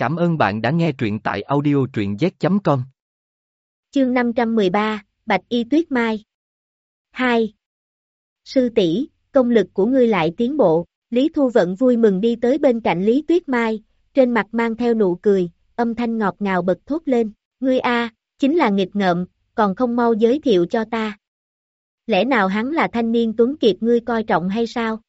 Cảm ơn bạn đã nghe truyện tại audio truyện z.com. Chương 513, Bạch Y Tuyết Mai 2. Sư tỷ, công lực của ngươi lại tiến bộ, Lý Thu Vận vui mừng đi tới bên cạnh Lý Tuyết Mai, trên mặt mang theo nụ cười, âm thanh ngọt ngào bật thốt lên, ngươi a, chính là nghịch ngợm, còn không mau giới thiệu cho ta. Lẽ nào hắn là thanh niên tuấn kiệt ngươi coi trọng hay sao?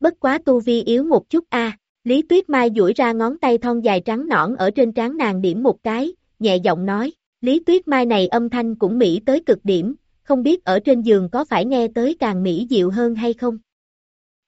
Bất quá tu vi yếu một chút a. Lý Tuyết Mai duỗi ra ngón tay thon dài trắng nõn ở trên trán nàng điểm một cái, nhẹ giọng nói, Lý Tuyết Mai này âm thanh cũng mỹ tới cực điểm, không biết ở trên giường có phải nghe tới càng mỹ diệu hơn hay không.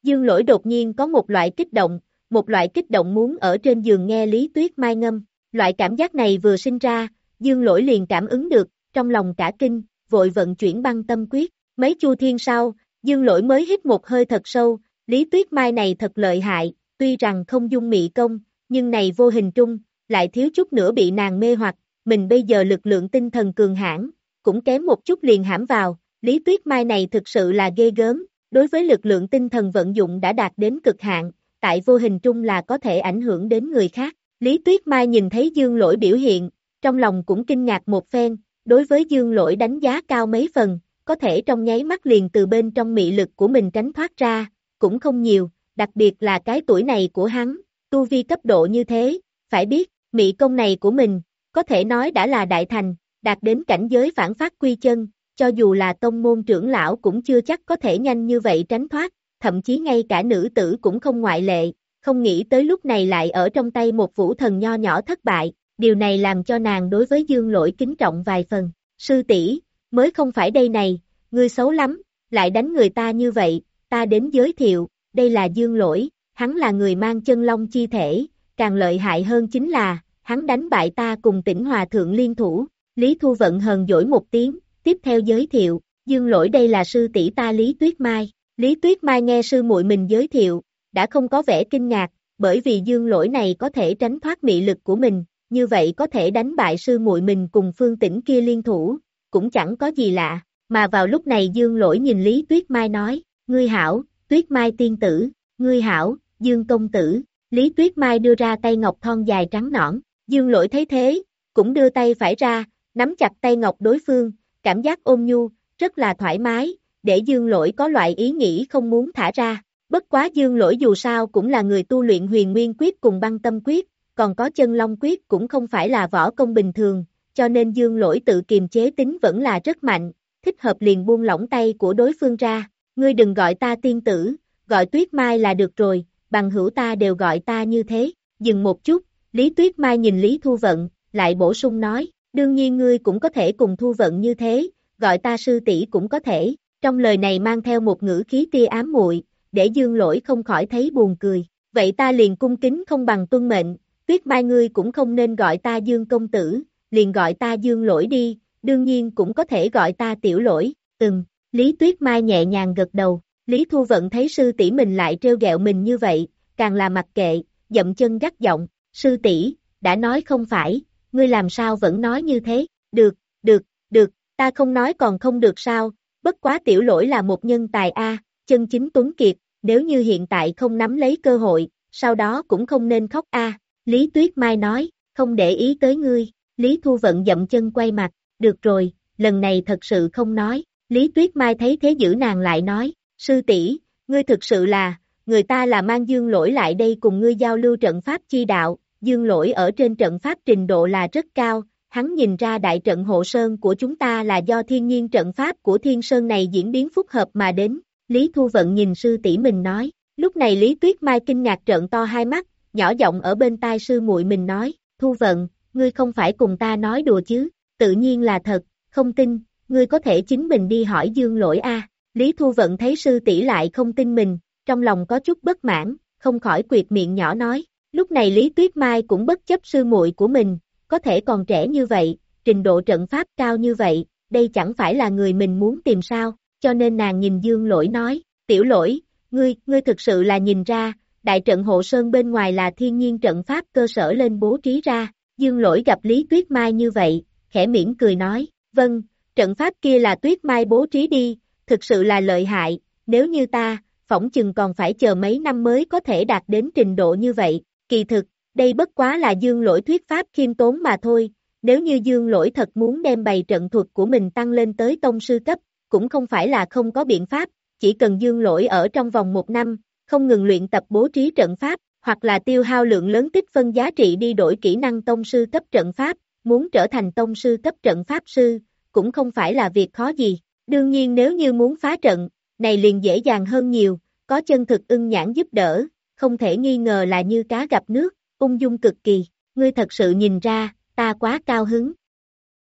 Dương lỗi đột nhiên có một loại kích động, một loại kích động muốn ở trên giường nghe Lý Tuyết Mai ngâm, loại cảm giác này vừa sinh ra, dương lỗi liền cảm ứng được, trong lòng cả kinh, vội vận chuyển băng tâm quyết, mấy chu thiên sau, dương lỗi mới hít một hơi thật sâu, Lý Tuyết Mai này thật lợi hại, tuy rằng không dung mị công, nhưng này vô hình trung, lại thiếu chút nữa bị nàng mê hoặc, mình bây giờ lực lượng tinh thần cường hãn, cũng kém một chút liền hãm vào, Lý Tuyết Mai này thực sự là ghê gớm, đối với lực lượng tinh thần vận dụng đã đạt đến cực hạn, tại vô hình trung là có thể ảnh hưởng đến người khác. Lý Tuyết Mai nhìn thấy Dương Lỗi biểu hiện, trong lòng cũng kinh ngạc một phen, đối với Dương Lỗi đánh giá cao mấy phần, có thể trong nháy mắt liền từ bên trong mị lực của mình tránh thoát ra, cũng không nhiều, đặc biệt là cái tuổi này của hắn, tu vi cấp độ như thế, phải biết, mỹ công này của mình, có thể nói đã là đại thành, đạt đến cảnh giới phản phát quy chân, cho dù là tông môn trưởng lão cũng chưa chắc có thể nhanh như vậy tránh thoát, thậm chí ngay cả nữ tử cũng không ngoại lệ, không nghĩ tới lúc này lại ở trong tay một vũ thần nho nhỏ thất bại, điều này làm cho nàng đối với dương lỗi kính trọng vài phần, sư tỷ mới không phải đây này, ngươi xấu lắm, lại đánh người ta như vậy, ta đến giới thiệu, đây là dương lỗi, hắn là người mang chân long chi thể, càng lợi hại hơn chính là, hắn đánh bại ta cùng tỉnh hòa thượng liên thủ, Lý Thu Vận hờn dỗi một tiếng, tiếp theo giới thiệu, dương lỗi đây là sư tỷ ta Lý Tuyết Mai, Lý Tuyết Mai nghe sư muội mình giới thiệu, đã không có vẻ kinh ngạc, bởi vì dương lỗi này có thể tránh thoát mị lực của mình, như vậy có thể đánh bại sư muội mình cùng phương tỉnh kia liên thủ, cũng chẳng có gì lạ, mà vào lúc này dương lỗi nhìn Lý Tuyết Mai nói, ngươi hảo, Tuyết Mai tiên tử, ngươi hảo, Dương công tử, Lý Tuyết Mai đưa ra tay ngọc thon dài trắng nõn, Dương lỗi thấy thế, cũng đưa tay phải ra, nắm chặt tay ngọc đối phương, cảm giác ôm nhu, rất là thoải mái, để Dương lỗi có loại ý nghĩ không muốn thả ra. Bất quá Dương lỗi dù sao cũng là người tu luyện huyền nguyên quyết cùng băng tâm quyết, còn có chân long quyết cũng không phải là võ công bình thường, cho nên Dương lỗi tự kiềm chế tính vẫn là rất mạnh, thích hợp liền buông lỏng tay của đối phương ra, ngươi đừng gọi ta tiên tử, gọi tuyết mai là được rồi, bằng hữu ta đều gọi ta như thế, dừng một chút, Lý Tuyết Mai nhìn Lý Thu Vận, lại bổ sung nói, đương nhiên ngươi cũng có thể cùng Thu Vận như thế, gọi ta sư tỷ cũng có thể, trong lời này mang theo một ngữ khí tia ám muội, để dương lỗi không khỏi thấy buồn cười, vậy ta liền cung kính không bằng tuân mệnh, Tuyết Mai ngươi cũng không nên gọi ta dương công tử, liền gọi ta dương lỗi đi, đương nhiên cũng có thể gọi ta tiểu lỗi, từng, Lý Tuyết Mai nhẹ nhàng gật đầu, Lý Thu Vận thấy sư tỷ mình lại trêu ghẹo mình như vậy, càng là mặc kệ, dậm chân gắt giọng, sư tỷ đã nói không phải, ngươi làm sao vẫn nói như thế, được, được, được, ta không nói còn không được sao, bất quá tiểu lỗi là một nhân tài A, chân chính tuấn kiệt, nếu như hiện tại không nắm lấy cơ hội, sau đó cũng không nên khóc A, Lý Tuyết Mai nói, không để ý tới ngươi, Lý Thu Vận dậm chân quay mặt, được rồi, lần này thật sự không nói, Lý Tuyết Mai thấy thế giữ nàng lại nói, sư tỷ, ngươi thực sự là, người ta là mang dương lỗi lại đây cùng ngươi giao lưu trận pháp chi đạo, dương lỗi ở trên trận pháp trình độ là rất cao, hắn nhìn ra đại trận hộ sơn của chúng ta là do thiên nhiên trận pháp của thiên sơn này diễn biến phức hợp mà đến, Lý Thu Vận nhìn sư tỷ mình nói, lúc này Lý Tuyết Mai kinh ngạc trợn to hai mắt, nhỏ giọng ở bên tai sư muội mình nói, Thu Vận, ngươi không phải cùng ta nói đùa chứ, tự nhiên là thật, không tin, ngươi có thể chính mình đi hỏi dương lỗi a. Lý Thu Vận thấy sư tỷ lại không tin mình, trong lòng có chút bất mãn, không khỏi quyệt miệng nhỏ nói, lúc này Lý Tuyết Mai cũng bất chấp sư muội của mình, có thể còn trẻ như vậy, trình độ trận pháp cao như vậy, đây chẳng phải là người mình muốn tìm sao, cho nên nàng nhìn dương lỗi nói, tiểu lỗi, ngươi, ngươi thực sự là nhìn ra, đại trận hộ sơn bên ngoài là thiên nhiên trận pháp cơ sở lên bố trí ra, dương lỗi gặp Lý Tuyết Mai như vậy, khẽ miễn cười nói, vâng, trận pháp kia là tuyết mai bố trí đi, thực sự là lợi hại, nếu như ta, phỏng chừng còn phải chờ mấy năm mới có thể đạt đến trình độ như vậy, kỳ thực, đây bất quá là dương lỗi thuyết pháp khiêm tốn mà thôi, nếu như dương lỗi thật muốn đem bày trận thuật của mình tăng lên tới tông sư cấp, cũng không phải là không có biện pháp, chỉ cần dương lỗi ở trong vòng một năm, không ngừng luyện tập bố trí trận pháp, hoặc là tiêu hao lượng lớn tích phân giá trị đi đổi kỹ năng tông sư cấp trận pháp, muốn trở thành tông sư cấp trận pháp sư, cũng không phải là việc khó gì. Đương nhiên nếu như muốn phá trận, này liền dễ dàng hơn nhiều, có chân thực ưng nhãn giúp đỡ, không thể nghi ngờ là như cá gặp nước, ung dung cực kỳ, ngươi thật sự nhìn ra, ta quá cao hứng.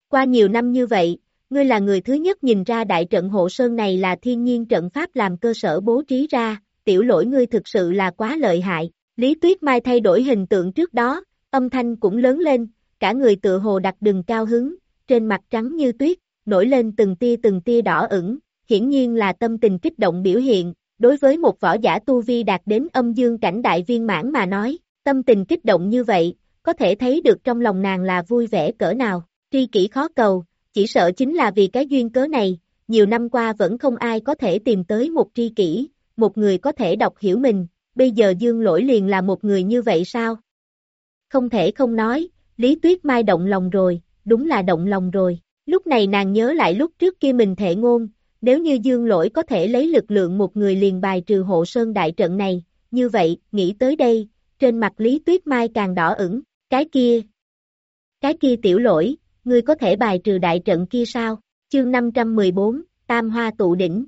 Qua nhiều năm như vậy, ngươi là người thứ nhất nhìn ra đại trận hộ sơn này là thiên nhiên trận pháp làm cơ sở bố trí ra, tiểu lỗi ngươi thực sự là quá lợi hại. Lý Tuyết Mai thay đổi hình tượng trước đó, âm thanh cũng lớn lên, cả người tựa hồ đặt đừng cao hứng, trên mặt trắng như tuyết, nổi lên từng tia từng tia đỏ ửng, hiển nhiên là tâm tình kích động biểu hiện, đối với một võ giả tu vi đạt đến âm dương cảnh đại viên mãn mà nói, tâm tình kích động như vậy, có thể thấy được trong lòng nàng là vui vẻ cỡ nào, tri kỷ khó cầu, chỉ sợ chính là vì cái duyên cớ này, nhiều năm qua vẫn không ai có thể tìm tới một tri kỷ, một người có thể đọc hiểu mình, bây giờ dương lỗi liền là một người như vậy sao? Không thể không nói, Lý Tuyết Mai động lòng rồi, đúng là động lòng rồi, lúc này nàng nhớ lại lúc trước kia mình thể ngôn, nếu như dương lỗi có thể lấy lực lượng một người liền bài trừ hộ sơn đại trận này, như vậy, nghĩ tới đây, trên mặt Lý Tuyết Mai càng đỏ ửng, cái kia, cái kia tiểu lỗi, ngươi có thể bài trừ đại trận kia sao? Chương 514, Tam Hoa tụ đỉnh.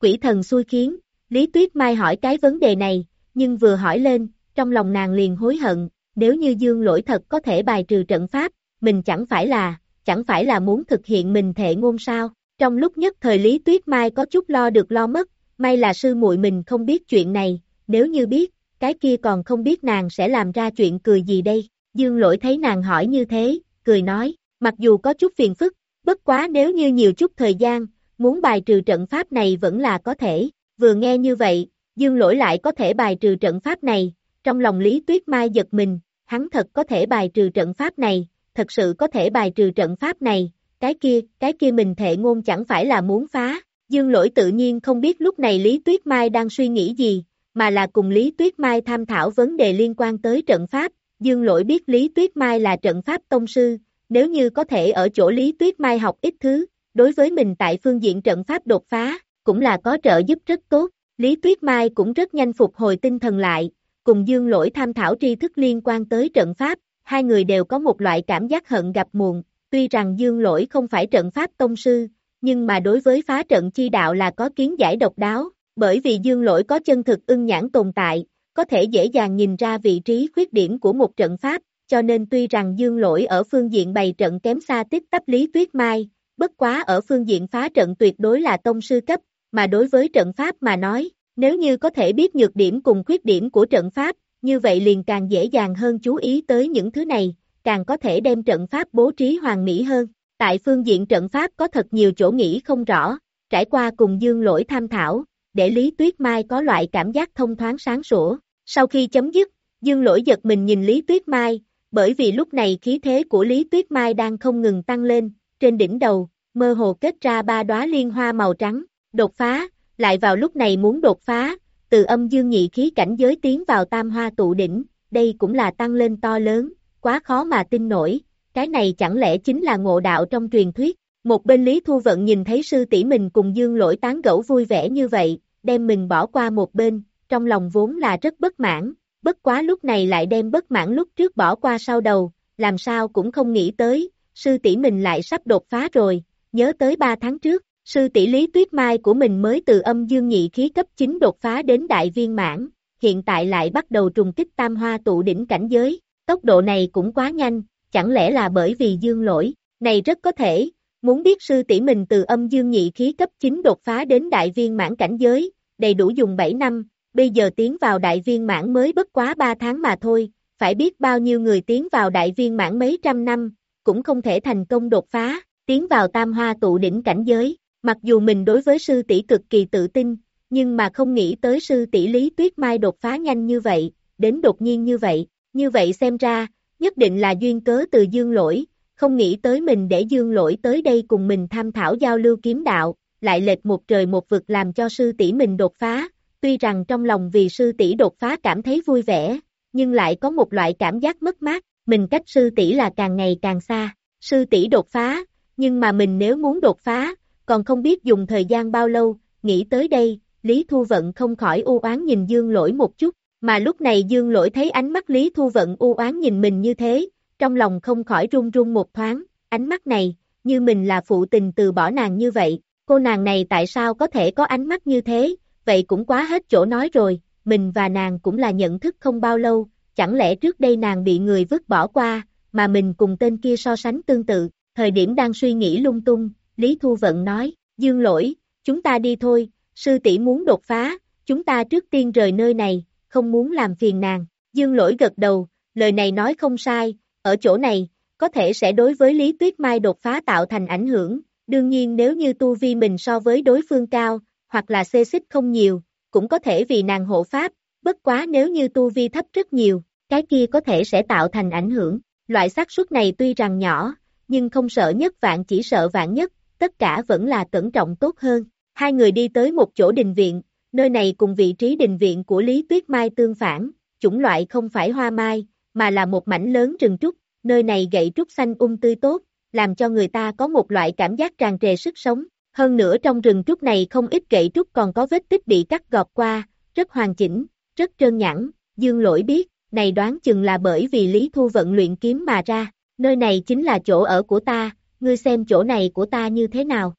Quỷ thần xui khiến, Lý Tuyết Mai hỏi cái vấn đề này, nhưng vừa hỏi lên, trong lòng nàng liền hối hận, nếu như dương lỗi thật có thể bài trừ trận pháp, mình chẳng phải là, chẳng phải là muốn thực hiện mình thệ ngôn sao? Trong lúc nhất thời Lý Tuyết Mai có chút lo được lo mất, may là sư muội mình không biết chuyện này, nếu như biết, cái kia còn không biết nàng sẽ làm ra chuyện cười gì đây. Dương lỗi thấy nàng hỏi như thế, cười nói, mặc dù có chút phiền phức, bất quá nếu như nhiều chút thời gian, muốn bài trừ trận pháp này vẫn là có thể. Vừa nghe như vậy, dương lỗi lại có thể bài trừ trận pháp này, trong lòng Lý Tuyết Mai giật mình, hắn thật có thể bài trừ trận pháp này, thật sự có thể bài trừ trận pháp này, cái kia, cái kia mình thệ ngôn chẳng phải là muốn phá. Dương lỗi tự nhiên không biết lúc này Lý Tuyết Mai đang suy nghĩ gì, mà là cùng Lý Tuyết Mai tham thảo vấn đề liên quan tới trận pháp. Dương lỗi biết Lý Tuyết Mai là trận pháp tông sư, nếu như có thể ở chỗ Lý Tuyết Mai học ít thứ, đối với mình tại phương diện trận pháp đột phá, cũng là có trợ giúp rất tốt. Lý Tuyết Mai cũng rất nhanh phục hồi tinh thần lại, cùng Dương Lỗi tham thảo tri thức liên quan tới trận pháp, hai người đều có một loại cảm giác hận gặp muộn, tuy rằng Dương Lỗi không phải trận pháp tông sư, nhưng mà đối với phá trận chi đạo là có kiến giải độc đáo, bởi vì Dương Lỗi có chân thực ưng nhãn tồn tại, có thể dễ dàng nhìn ra vị trí khuyết điểm của một trận pháp, cho nên tuy rằng Dương Lỗi ở phương diện bày trận kém xa tiếp tắp Lý Tuyết Mai, bất quá ở phương diện phá trận tuyệt đối là tông sư cấp, mà đối với trận pháp mà nói, nếu như có thể biết nhược điểm cùng khuyết điểm của trận pháp, như vậy liền càng dễ dàng hơn chú ý tới những thứ này, càng có thể đem trận pháp bố trí hoàn mỹ hơn. Tại phương diện trận pháp có thật nhiều chỗ nghĩ không rõ, trải qua cùng dương lỗi tham thảo, để Lý Tuyết Mai có loại cảm giác thông thoáng sáng sủa. Sau khi chấm dứt, dương lỗi giật mình nhìn Lý Tuyết Mai, bởi vì lúc này khí thế của Lý Tuyết Mai đang không ngừng tăng lên, trên đỉnh đầu, mơ hồ kết ra ba đóa liên hoa màu trắng, đột phá, lại vào lúc này muốn đột phá, từ âm dương nhị khí cảnh giới tiến vào tam hoa tụ đỉnh, đây cũng là tăng lên to lớn, quá khó mà tin nổi, cái này chẳng lẽ chính là ngộ đạo trong truyền thuyết. Một bên Lý Thu Vận nhìn thấy sư tỷ mình cùng dương lỗi tán gẫu vui vẻ như vậy, đem mình bỏ qua một bên, trong lòng vốn là rất bất mãn, bất quá lúc này lại đem bất mãn lúc trước bỏ qua sau đầu, làm sao cũng không nghĩ tới, sư tỷ mình lại sắp đột phá rồi, nhớ tới 3 tháng trước, sư tỷ Lý Tuyết Mai của mình mới từ âm dương nhị khí cấp 9 đột phá đến đại viên mãn, hiện tại lại bắt đầu trùng kích tam hoa tụ đỉnh cảnh giới, tốc độ này cũng quá nhanh, chẳng lẽ là bởi vì dương lỗi, này rất có thể, muốn biết sư tỷ mình từ âm dương nhị khí cấp 9 đột phá đến đại viên mãn cảnh giới, đầy đủ dùng 7 năm, bây giờ tiến vào đại viên mãn mới bất quá 3 tháng mà thôi, phải biết bao nhiêu người tiến vào đại viên mãn mấy trăm năm, cũng không thể thành công đột phá, tiến vào tam hoa tụ đỉnh cảnh giới, mặc dù mình đối với sư tỷ cực kỳ tự tin, nhưng mà không nghĩ tới sư tỷ Lý Tuyết Mai đột phá nhanh như vậy, đến đột nhiên như vậy, như vậy xem ra, nhất định là duyên cớ từ dương lỗi, không nghĩ tới mình để dương lỗi tới đây cùng mình tham thảo giao lưu kiếm đạo, lại lệch một trời một vực làm cho sư tỷ mình đột phá, tuy rằng trong lòng vì sư tỷ đột phá cảm thấy vui vẻ, nhưng lại có một loại cảm giác mất mát, mình cách sư tỷ là càng ngày càng xa, sư tỷ đột phá, nhưng mà mình nếu muốn đột phá, còn không biết dùng thời gian bao lâu, nghĩ tới đây, Lý Thu Vận không khỏi u oán nhìn Dương Lỗi một chút, mà lúc này Dương Lỗi thấy ánh mắt Lý Thu Vận u oán nhìn mình như thế, trong lòng không khỏi run run một thoáng, ánh mắt này, như mình là phụ tình từ bỏ nàng như vậy, cô nàng này tại sao có thể có ánh mắt như thế, vậy cũng quá hết chỗ nói rồi, mình và nàng cũng là nhận thức không bao lâu, chẳng lẽ trước đây nàng bị người vứt bỏ qua, mà mình cùng tên kia so sánh tương tự, thời điểm đang suy nghĩ lung tung, Lý Thu Vận nói, Dương lỗi, chúng ta đi thôi, sư tỷ muốn đột phá, chúng ta trước tiên rời nơi này, không muốn làm phiền nàng, Dương lỗi gật đầu, lời này nói không sai, ở chỗ này, có thể sẽ đối với Lý Tuyết Mai đột phá tạo thành ảnh hưởng, đương nhiên nếu như tu vi mình so với đối phương cao, hoặc là xê xích không nhiều, cũng có thể vì nàng hộ pháp, bất quá nếu như tu vi thấp rất nhiều, cái kia có thể sẽ tạo thành ảnh hưởng. Loại xác suất này tuy rằng nhỏ, nhưng không sợ nhất vạn chỉ sợ vạn nhất, tất cả vẫn là cẩn trọng tốt hơn. Hai người đi tới một chỗ đình viện, nơi này cùng vị trí đình viện của Lý Tuyết Mai tương phản, chủng loại không phải hoa mai, mà là một mảnh lớn rừng trúc, nơi này gậy trúc xanh um tươi tốt, làm cho người ta có một loại cảm giác tràn trề sức sống. Hơn nữa trong rừng trúc này không ít gậy trúc còn có vết tích bị cắt gọt qua, rất hoàn chỉnh, rất trơn nhẵn, dương lỗi biết, này đoán chừng là bởi vì Lý Thu vận luyện kiếm mà ra, nơi này chính là chỗ ở của ta, ngươi xem chỗ này của ta như thế nào.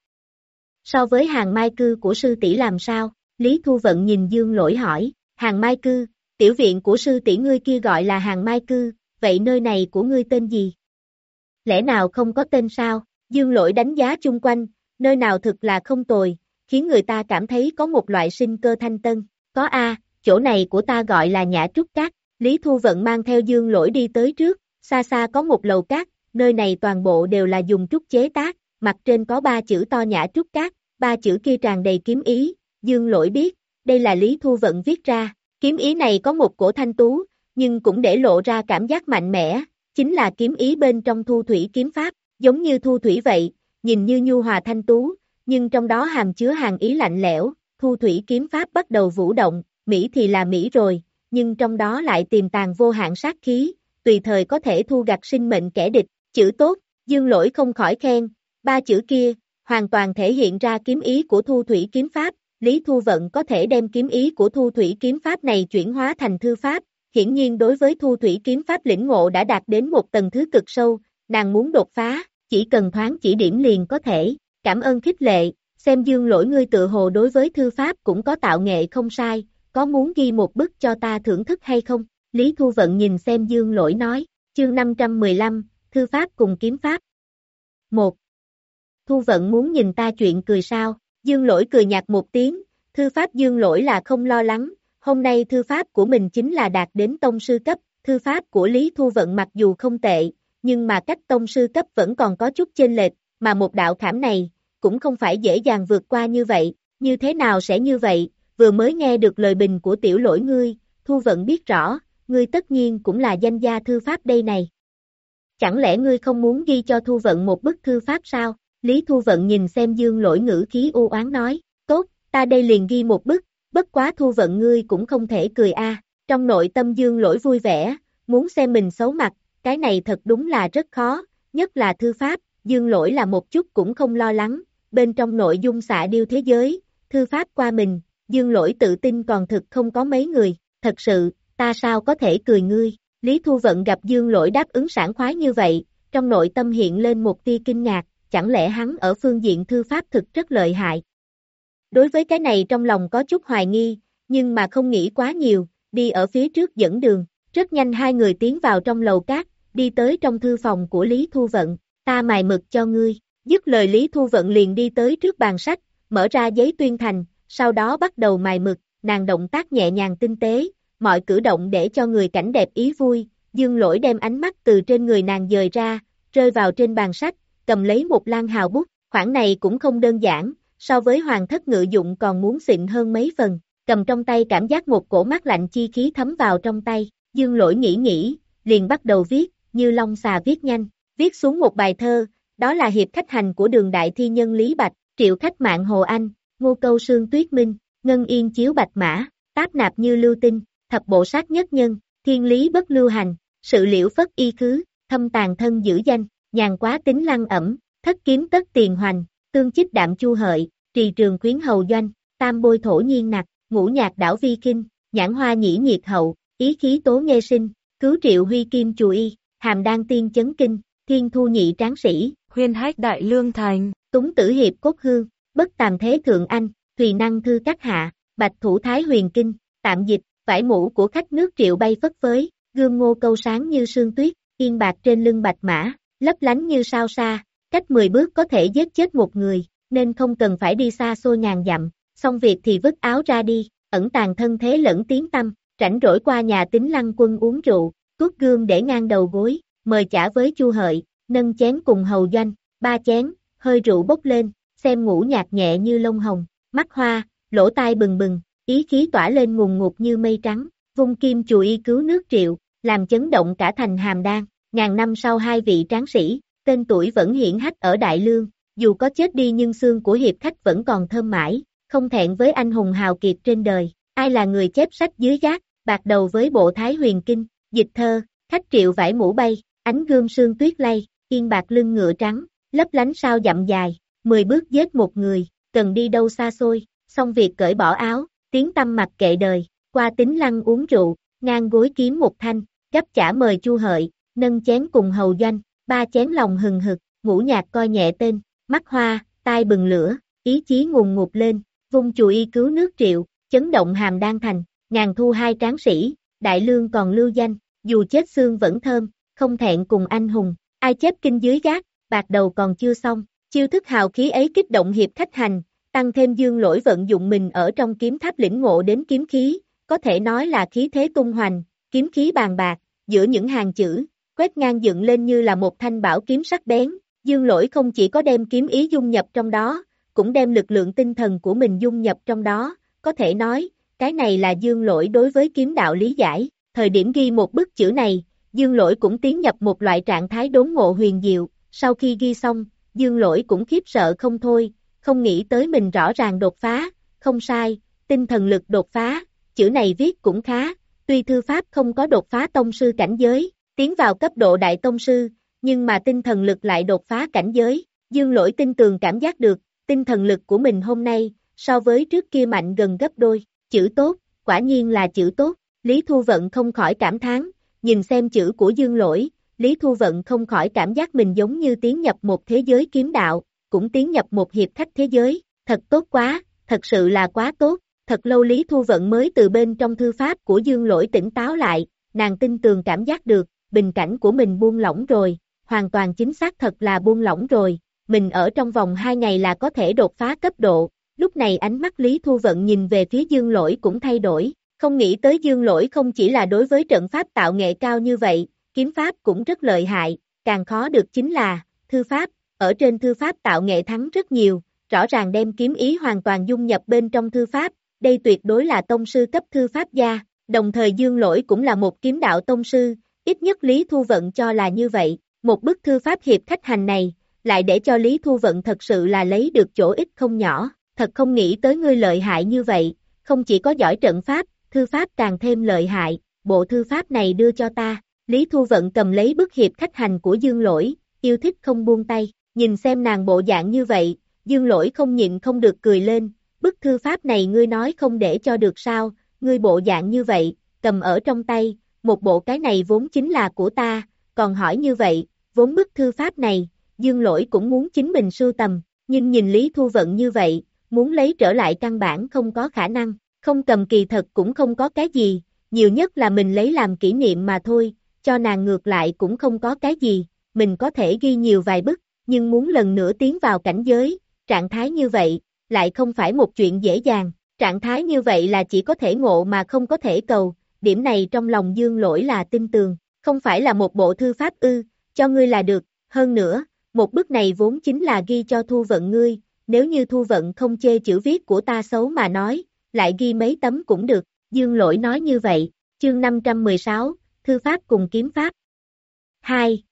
So với hàng mai cư của sư tỷ làm sao, Lý Thu vận nhìn dương lỗi hỏi, hàng mai cư, tiểu viện của sư tỷ ngươi kia gọi là hàng mai cư, vậy nơi này của ngươi tên gì? Lẽ nào không có tên sao? Dương lỗi đánh giá chung quanh, nơi nào thực là không tồi, khiến người ta cảm thấy có một loại sinh cơ thanh tân. Có A, chỗ này của ta gọi là Nhã Trúc Cát. Lý Thu Vận mang theo dương lỗi đi tới trước, xa xa có một lầu cát, nơi này toàn bộ đều là dùng trúc chế tác, mặt trên có ba chữ to Nhã Trúc Cát, ba chữ kia tràn đầy kiếm ý, dương lỗi biết, đây là Lý Thu Vận viết ra, kiếm ý này có một cổ thanh tú, nhưng cũng để lộ ra cảm giác mạnh mẽ, chính là kiếm ý bên trong thu thủy kiếm pháp, giống như thu thủy vậy, nhìn như nhu hòa thanh tú, nhưng trong đó hàm chứa hàng ý lạnh lẽo, thu thủy kiếm pháp bắt đầu vũ động, Mỹ thì là Mỹ rồi, nhưng trong đó lại tiềm tàng vô hạn sát khí, tùy thời có thể thu gặt sinh mệnh kẻ địch, chữ tốt, dương lỗi không khỏi khen, ba chữ kia, hoàn toàn thể hiện ra kiếm ý của thu thủy kiếm pháp, Lý Thu Vận có thể đem kiếm ý của thu thủy kiếm pháp này chuyển hóa thành thư pháp, hiển nhiên đối với thu thủy kiếm pháp lĩnh ngộ đã đạt đến một tầng thứ cực sâu, nàng muốn đột phá, chỉ cần thoáng chỉ điểm liền có thể, cảm ơn khích lệ, xem dương lỗi ngươi tự hồ đối với thư pháp cũng có tạo nghệ không sai, có muốn ghi một bức cho ta thưởng thức hay không? Lý Thu Vận nhìn xem dương lỗi nói, chương 515, thư pháp cùng kiếm pháp. 1. Thu Vận muốn nhìn ta chuyện cười sao? Dương lỗi cười nhạt một tiếng, thư pháp dương lỗi là không lo lắng, hôm nay thư pháp của mình chính là đạt đến tông sư cấp, thư pháp của Lý Thu Vận mặc dù không tệ, nhưng mà cách tông sư cấp vẫn còn có chút chênh lệch, mà một đạo khảm này, cũng không phải dễ dàng vượt qua như vậy, như thế nào sẽ như vậy, vừa mới nghe được lời bình của tiểu lỗi ngươi, Thu Vận biết rõ, ngươi tất nhiên cũng là danh gia thư pháp đây này. Chẳng lẽ ngươi không muốn ghi cho Thu Vận một bức thư pháp sao? Lý Thu Vận nhìn xem dương lỗi ngữ khí u oán nói, tốt, ta đây liền ghi một bức, bất quá Thu Vận ngươi cũng không thể cười a. trong nội tâm dương lỗi vui vẻ, muốn xem mình xấu mặt, cái này thật đúng là rất khó, nhất là thư pháp, dương lỗi là một chút cũng không lo lắng, bên trong nội dung xạ điêu thế giới, thư pháp qua mình, dương lỗi tự tin còn thực không có mấy người, thật sự, ta sao có thể cười ngươi, Lý Thu Vận gặp dương lỗi đáp ứng sản khoái như vậy, trong nội tâm hiện lên một tia kinh ngạc, chẳng lẽ hắn ở phương diện thư pháp thực rất lợi hại. Đối với cái này trong lòng có chút hoài nghi, nhưng mà không nghĩ quá nhiều, đi ở phía trước dẫn đường, rất nhanh hai người tiến vào trong lầu cát, đi tới trong thư phòng của Lý Thu Vận, ta mài mực cho ngươi, dứt lời Lý Thu Vận liền đi tới trước bàn sách, mở ra giấy tuyên thành, sau đó bắt đầu mài mực, nàng động tác nhẹ nhàng tinh tế, mọi cử động để cho người cảnh đẹp ý vui, dương lỗi đem ánh mắt từ trên người nàng dời ra, rơi vào trên bàn sách, cầm lấy một lan hào bút, khoản này cũng không đơn giản, so với hoàng thất ngự dụng còn muốn xịn hơn mấy phần, cầm trong tay cảm giác một cổ mắt lạnh chi khí thấm vào trong tay, dương lỗi nghĩ nghĩ, liền bắt đầu viết, như long xà viết nhanh, viết xuống một bài thơ, đó là hiệp khách hành của đường đại thi nhân Lý Bạch, triệu khách mạng Hồ Anh, ngô câu sương tuyết minh, ngân yên chiếu bạch mã, táp nạp như lưu tinh, thập bộ sát nhất nhân, thiên lý bất lưu hành, sự liễu phất y khứ, thâm tàn thân giữ danh, nhàn quá tính lăng ẩm, thất kiếm tất tiền hoành, tương chích đạm chu hợi, trì trường khuyến hầu doanh, tam bôi thổ nhiên nặc, ngũ nhạc đảo vi kinh, nhãn hoa nhĩ nhiệt hậu, ý khí tố nghe sinh, cứu triệu huy kim chù y, hàm đan tiên chấn kinh, thiên thu nhị tráng sĩ, huyền hách đại lương thành, túng tử hiệp cốt hương, bất tàm thế thượng anh, thùy năng thư các hạ, bạch thủ thái huyền kinh, tạm dịch, vải mũ của khách nước triệu bay phất phới, gương ngô câu sáng như sương tuyết, yên bạc trên lưng bạch mã, lấp lánh như sao xa, cách 10 bước có thể giết chết một người, nên không cần phải đi xa xôi ngàn dặm, xong việc thì vứt áo ra đi, ẩn tàng thân thế lẫn tiếng tâm, rảnh rỗi qua nhà tính lăng quân uống rượu, tuốt gương để ngang đầu gối, mời chả với chu hợi, nâng chén cùng hầu doanh, ba chén, hơi rượu bốc lên, xem ngủ nhạt nhẹ như lông hồng, mắt hoa, lỗ tai bừng bừng, ý khí tỏa lên ngùng ngục như mây trắng, vung kim chù y cứu nước triệu, làm chấn động cả thành hàm đan, ngàn năm sau hai vị tráng sĩ, tên tuổi vẫn hiển hách ở Đại Lương, dù có chết đi nhưng xương của hiệp khách vẫn còn thơm mãi, không thẹn với anh hùng hào kiệt trên đời, ai là người chép sách dưới gác, bạc đầu với bộ thái huyền kinh, dịch thơ, khách triệu vải mũ bay, ánh gương sương tuyết lay, yên bạc lưng ngựa trắng, lấp lánh sao dặm dài, mười bước giết một người, cần đi đâu xa xôi, xong việc cởi bỏ áo, tiếng tâm mặt kệ đời, qua tính lăng uống rượu, ngang gối kiếm một thanh, gấp chả mời chu hợi, nâng chén cùng hầu doanh, ba chén lòng hừng hực, ngũ nhạc coi nhẹ tên, mắt hoa, tai bừng lửa, ý chí ngùng ngụt lên, vung chù y cứu nước triệu, chấn động hàm đan thành, ngàn thu hai tráng sĩ, đại lương còn lưu danh, dù chết xương vẫn thơm, không thẹn cùng anh hùng, ai chép kinh dưới gác, bạc đầu còn chưa xong, chiêu thức hào khí ấy kích động hiệp khách hành, tăng thêm dương lỗi vận dụng mình ở trong kiếm tháp lĩnh ngộ đến kiếm khí, có thể nói là khí thế tung hoành, kiếm khí bàn bạc, giữa những hàng chữ, quét ngang dựng lên như là một thanh bảo kiếm sắc bén, dương lỗi không chỉ có đem kiếm ý dung nhập trong đó, cũng đem lực lượng tinh thần của mình dung nhập trong đó, có thể nói, cái này là dương lỗi đối với kiếm đạo lý giải, thời điểm ghi một bức chữ này, dương lỗi cũng tiến nhập một loại trạng thái đốn ngộ huyền diệu, sau khi ghi xong, dương lỗi cũng khiếp sợ không thôi, không nghĩ tới mình rõ ràng đột phá, không sai, tinh thần lực đột phá, chữ này viết cũng khá, tuy thư pháp không có đột phá tông sư cảnh giới, tiến vào cấp độ đại tông sư, nhưng mà tinh thần lực lại đột phá cảnh giới, dương lỗi tin tường cảm giác được, tinh thần lực của mình hôm nay, so với trước kia mạnh gần gấp đôi, chữ tốt, quả nhiên là chữ tốt, Lý Thu Vận không khỏi cảm thán, nhìn xem chữ của dương lỗi, Lý Thu Vận không khỏi cảm giác mình giống như tiến nhập một thế giới kiếm đạo, cũng tiến nhập một hiệp khách thế giới, thật tốt quá, thật sự là quá tốt, thật lâu Lý Thu Vận mới từ bên trong thư pháp của dương lỗi tỉnh táo lại, nàng tin tường cảm giác được, bình cảnh của mình buông lỏng rồi, hoàn toàn chính xác thật là buông lỏng rồi, mình ở trong vòng 2 ngày là có thể đột phá cấp độ, lúc này ánh mắt Lý Thu Vận nhìn về phía dương lỗi cũng thay đổi, không nghĩ tới dương lỗi không chỉ là đối với trận pháp tạo nghệ cao như vậy, kiếm pháp cũng rất lợi hại, càng khó được chính là, thư pháp, ở trên thư pháp tạo nghệ thắng rất nhiều, rõ ràng đem kiếm ý hoàn toàn dung nhập bên trong thư pháp, đây tuyệt đối là tông sư cấp thư pháp gia, đồng thời dương lỗi cũng là một kiếm đạo tông sư, ít nhất Lý Thu Vận cho là như vậy, một bức thư pháp hiệp khách hành này, lại để cho Lý Thu Vận thật sự là lấy được chỗ ít không nhỏ, thật không nghĩ tới ngươi lợi hại như vậy, không chỉ có giỏi trận pháp, thư pháp càng thêm lợi hại, bộ thư pháp này đưa cho ta, Lý Thu Vận cầm lấy bức hiệp khách hành của Dương Lỗi, yêu thích không buông tay, nhìn xem nàng bộ dạng như vậy, Dương Lỗi không nhịn không được cười lên, bức thư pháp này ngươi nói không để cho được sao, ngươi bộ dạng như vậy, cầm ở trong tay, một bộ cái này vốn chính là của ta, còn hỏi như vậy, vốn bức thư pháp này, Dương Lỗi cũng muốn chính mình sưu tầm, nhưng nhìn Lý Thu Vận như vậy, muốn lấy trở lại căn bản không có khả năng, không cầm kỳ thật cũng không có cái gì, nhiều nhất là mình lấy làm kỷ niệm mà thôi, cho nàng ngược lại cũng không có cái gì, mình có thể ghi nhiều vài bức, nhưng muốn lần nữa tiến vào cảnh giới, trạng thái như vậy, lại không phải một chuyện dễ dàng, trạng thái như vậy là chỉ có thể ngộ mà không có thể cầu, điểm này trong lòng dương lỗi là tin tường, không phải là một bộ thư pháp ư, cho ngươi là được, hơn nữa, một bức này vốn chính là ghi cho thu vận ngươi, nếu như thu vận không chê chữ viết của ta xấu mà nói, lại ghi mấy tấm cũng được, dương lỗi nói như vậy, chương 516, thư pháp cùng kiếm pháp. 2.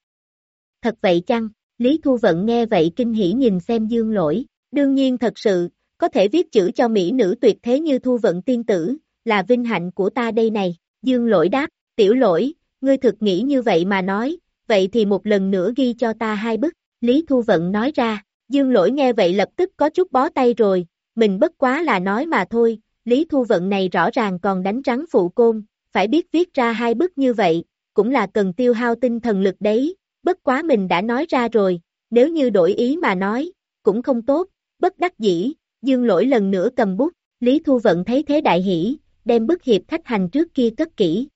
Thật vậy chăng, Lý Thu Vận nghe vậy kinh hỉ nhìn xem dương lỗi, đương nhiên thật sự, có thể viết chữ cho mỹ nữ tuyệt thế như Thu Vận tiên tử, là vinh hạnh của ta đây này, dương lỗi đáp, tiểu lỗi, ngươi thực nghĩ như vậy mà nói, vậy thì một lần nữa ghi cho ta hai bức, Lý Thu Vận nói ra, dương lỗi nghe vậy lập tức có chút bó tay rồi, mình bất quá là nói mà thôi, Lý Thu Vận này rõ ràng còn đánh trắng phụ côn, phải biết viết ra hai bức như vậy, cũng là cần tiêu hao tinh thần lực đấy, bất quá mình đã nói ra rồi, nếu như đổi ý mà nói, cũng không tốt, bất đắc dĩ, dương lỗi lần nữa cầm bút, Lý Thu Vận thấy thế đại hỷ, đem bức hiệp khách hành trước kia cất kỹ.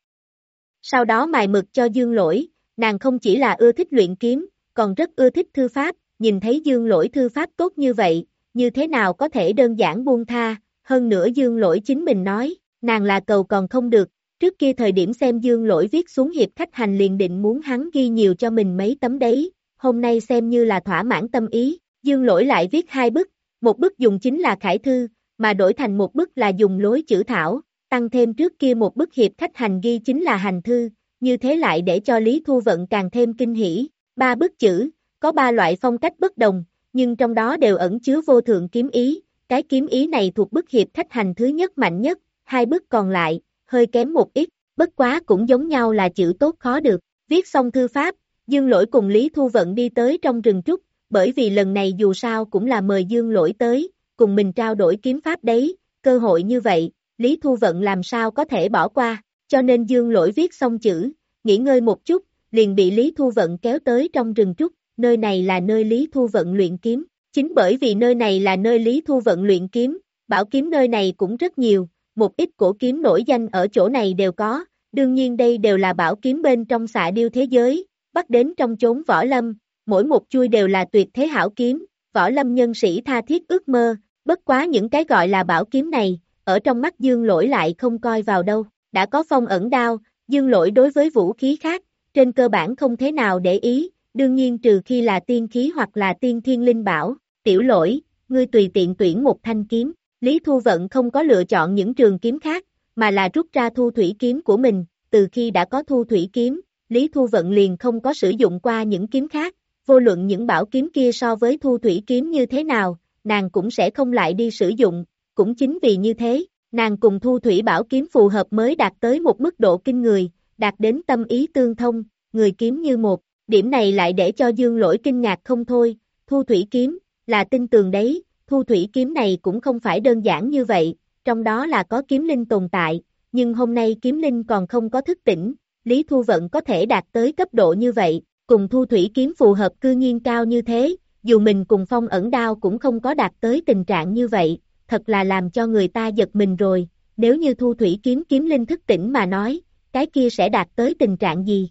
Sau đó mài mực cho dương lỗi, nàng không chỉ là ưa thích luyện kiếm, còn rất ưa thích thư pháp, nhìn thấy dương lỗi thư pháp tốt như vậy, như thế nào có thể đơn giản buông tha, hơn nữa dương lỗi chính mình nói, nàng là cầu còn không được, trước kia thời điểm xem dương lỗi viết xuống hiệp khách hành liền định muốn hắn ghi nhiều cho mình mấy tấm đấy, hôm nay xem như là thỏa mãn tâm ý, dương lỗi lại viết hai bức, một bức dùng chính là khải thư, mà đổi thành một bức là dùng lối chữ thảo, tăng thêm trước kia một bức hiệp khách hành ghi chính là hành thư, như thế lại để cho Lý Thu Vận càng thêm kinh hỉ. Ba bức chữ, có ba loại phong cách bất đồng, nhưng trong đó đều ẩn chứa vô thượng kiếm ý, cái kiếm ý này thuộc bức hiệp khách hành thứ nhất mạnh nhất, hai bức còn lại, hơi kém một ít, bất quá cũng giống nhau là chữ tốt khó được. Viết xong thư pháp, Dương Lỗi cùng Lý Thu Vận đi tới trong rừng trúc, bởi vì lần này dù sao cũng là mời Dương Lỗi tới, cùng mình trao đổi kiếm pháp đấy, cơ hội như vậy, Lý Thu Vận làm sao có thể bỏ qua, cho nên Dương Lỗi viết xong chữ, nghỉ ngơi một chút, liền bị Lý Thu Vận kéo tới trong rừng trúc, nơi này là nơi Lý Thu Vận luyện kiếm, chính bởi vì nơi này là nơi Lý Thu Vận luyện kiếm, bảo kiếm nơi này cũng rất nhiều, một ít cổ kiếm nổi danh ở chỗ này đều có, đương nhiên đây đều là bảo kiếm bên trong xạ điêu thế giới, bắt đến trong chốn võ lâm, mỗi một chui đều là tuyệt thế hảo kiếm, võ lâm nhân sĩ tha thiết ước mơ, bất quá những cái gọi là bảo kiếm này, ở trong mắt dương lỗi lại không coi vào đâu, đã có phong ẩn đao, dương lỗi đối với vũ khí khác, trên cơ bản không thế nào để ý, đương nhiên trừ khi là tiên khí hoặc là tiên thiên linh bảo, tiểu lỗi, ngươi tùy tiện tuyển một thanh kiếm, Lý Thu Vận không có lựa chọn những trường kiếm khác, mà là rút ra thu thủy kiếm của mình, từ khi đã có thu thủy kiếm, Lý Thu Vận liền không có sử dụng qua những kiếm khác, vô luận những bảo kiếm kia so với thu thủy kiếm như thế nào, nàng cũng sẽ không lại đi sử dụng, cũng chính vì như thế, nàng cùng thu thủy bảo kiếm phù hợp mới đạt tới một mức độ kinh người, đạt đến tâm ý tương thông, người kiếm như một, điểm này lại để cho dương lỗi kinh ngạc không thôi, thu thủy kiếm, là tin tường đấy, thu thủy kiếm này cũng không phải đơn giản như vậy, trong đó là có kiếm linh tồn tại, nhưng hôm nay kiếm linh còn không có thức tỉnh, Lý Thu Vận có thể đạt tới cấp độ như vậy, cùng thu thủy kiếm phù hợp cư nhiên cao như thế, dù mình cùng phong ẩn đao cũng không có đạt tới tình trạng như vậy, thật là làm cho người ta giật mình rồi, nếu như thu thủy kiếm kiếm linh thức tỉnh mà nói, cái kia sẽ đạt tới tình trạng gì?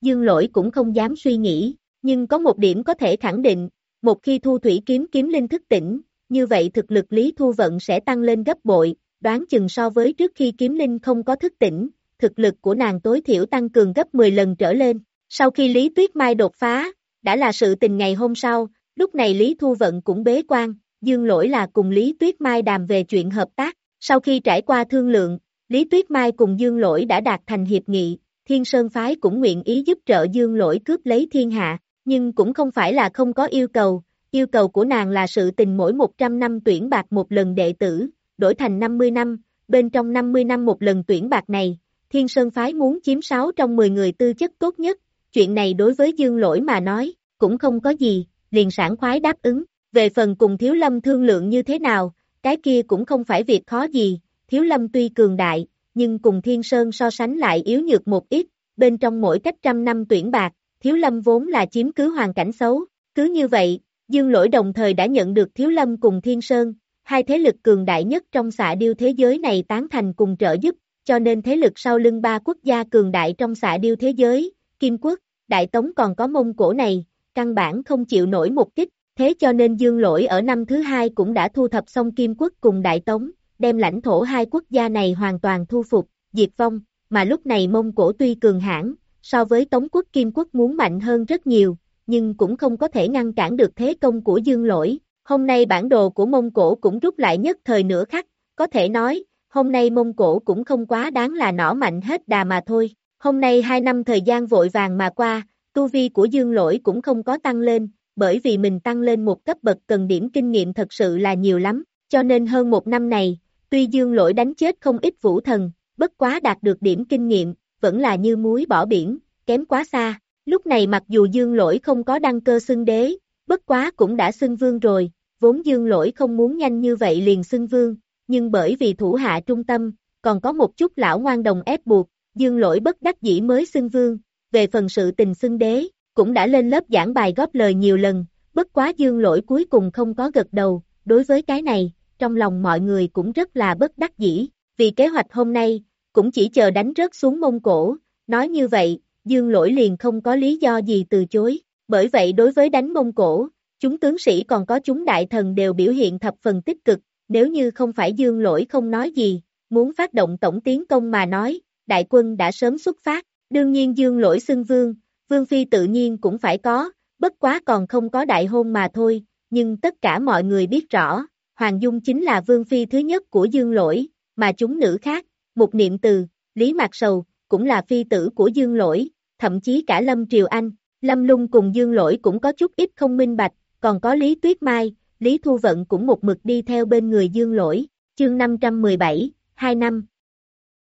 Dương lỗi cũng không dám suy nghĩ, nhưng có một điểm có thể khẳng định, một khi thu thủy kiếm kiếm linh thức tỉnh, như vậy thực lực Lý Thu Vận sẽ tăng lên gấp bội, đoán chừng so với trước khi kiếm linh không có thức tỉnh, thực lực của nàng tối thiểu tăng cường gấp 10 lần trở lên. Sau khi Lý Tuyết Mai đột phá, đã là sự tình ngày hôm sau, lúc này Lý Thu Vận cũng bế quan, dương lỗi là cùng Lý Tuyết Mai đàm về chuyện hợp tác. Sau khi trải qua thương lượng, Lý Tuyết Mai cùng dương lỗi đã đạt thành hiệp nghị, Thiên Sơn Phái cũng nguyện ý giúp trợ dương lỗi cướp lấy thiên hạ, nhưng cũng không phải là không có yêu cầu, yêu cầu của nàng là sự tình mỗi 100 năm tuyển bạc một lần đệ tử, đổi thành 50 năm, bên trong 50 năm một lần tuyển bạc này, Thiên Sơn Phái muốn chiếm 6 trong 10 người tư chất tốt nhất, chuyện này đối với Dương Lỗi mà nói, cũng không có gì, liền sản khoái đáp ứng, về phần cùng Thiếu Lâm thương lượng như thế nào, cái kia cũng không phải việc khó gì, Thiếu Lâm tuy cường đại, nhưng cùng Thiên Sơn so sánh lại yếu nhược một ít, bên trong mỗi cách trăm năm tuyển bạc, Thiếu Lâm vốn là chiếm cứ hoàn cảnh xấu, cứ như vậy, Dương Lỗi đồng thời đã nhận được Thiếu Lâm cùng Thiên Sơn, hai thế lực cường đại nhất trong xạ điêu thế giới này tán thành cùng trợ giúp, cho nên thế lực sau lưng ba quốc gia cường đại trong xạ điêu thế giới, Kim Quốc, Đại Tống còn có mông cổ này, căn bản không chịu nổi một kích, thế cho nên Dương Lỗi ở năm thứ hai cũng đã thu thập xong Kim Quốc cùng Đại Tống, đem lãnh thổ hai quốc gia này hoàn toàn thu phục, diệt vong, mà lúc này mông cổ tuy cường hãn so với Tống quốc Kim quốc muốn mạnh hơn rất nhiều, nhưng cũng không có thể ngăn cản được thế công của Dương Lỗi. Hôm nay bản đồ của Mông Cổ cũng rút lại nhất thời nửa khắc, có thể nói, hôm nay Mông Cổ cũng không quá đáng là nỏ mạnh hết đà mà thôi. Hôm nay hai năm thời gian vội vàng mà qua, tu vi của Dương Lỗi cũng không có tăng lên, bởi vì mình tăng lên một cấp bậc cần điểm kinh nghiệm thật sự là nhiều lắm, cho nên hơn một năm này, tuy Dương Lỗi đánh chết không ít vũ thần, bất quá đạt được điểm kinh nghiệm, vẫn là như muối bỏ biển, kém quá xa. Lúc này mặc dù dương lỗi không có đăng cơ xưng đế, bất quá cũng đã xưng vương rồi, vốn dương lỗi không muốn nhanh như vậy liền xưng vương, nhưng bởi vì thủ hạ trung tâm, còn có một chút lão ngoan đồng ép buộc, dương lỗi bất đắc dĩ mới xưng vương, về phần sự tình xưng đế, cũng đã lên lớp giảng bài góp lời nhiều lần, bất quá dương lỗi cuối cùng không có gật đầu, đối với cái này, trong lòng mọi người cũng rất là bất đắc dĩ, vì kế hoạch hôm nay, cũng chỉ chờ đánh rớt xuống mông cổ, nói như vậy, dương lỗi liền không có lý do gì từ chối, bởi vậy đối với đánh mông cổ, chúng tướng sĩ còn có chúng đại thần đều biểu hiện thập phần tích cực, nếu như không phải dương lỗi không nói gì, muốn phát động tổng tiến công mà nói, đại quân đã sớm xuất phát, đương nhiên dương lỗi xưng vương, vương phi tự nhiên cũng phải có, bất quá còn không có đại hôn mà thôi, nhưng tất cả mọi người biết rõ, Hoàng Dung chính là vương phi thứ nhất của dương lỗi, mà chúng nữ khác, một niệm từ, Lý Mạc Sầu, cũng là phi tử của dương lỗi, thậm chí cả Lâm Triều Anh, Lâm Lung cùng dương lỗi cũng có chút ít không minh bạch, còn có Lý Tuyết Mai, Lý Thu Vận cũng một mực đi theo bên người dương lỗi, chương 517, 2 năm.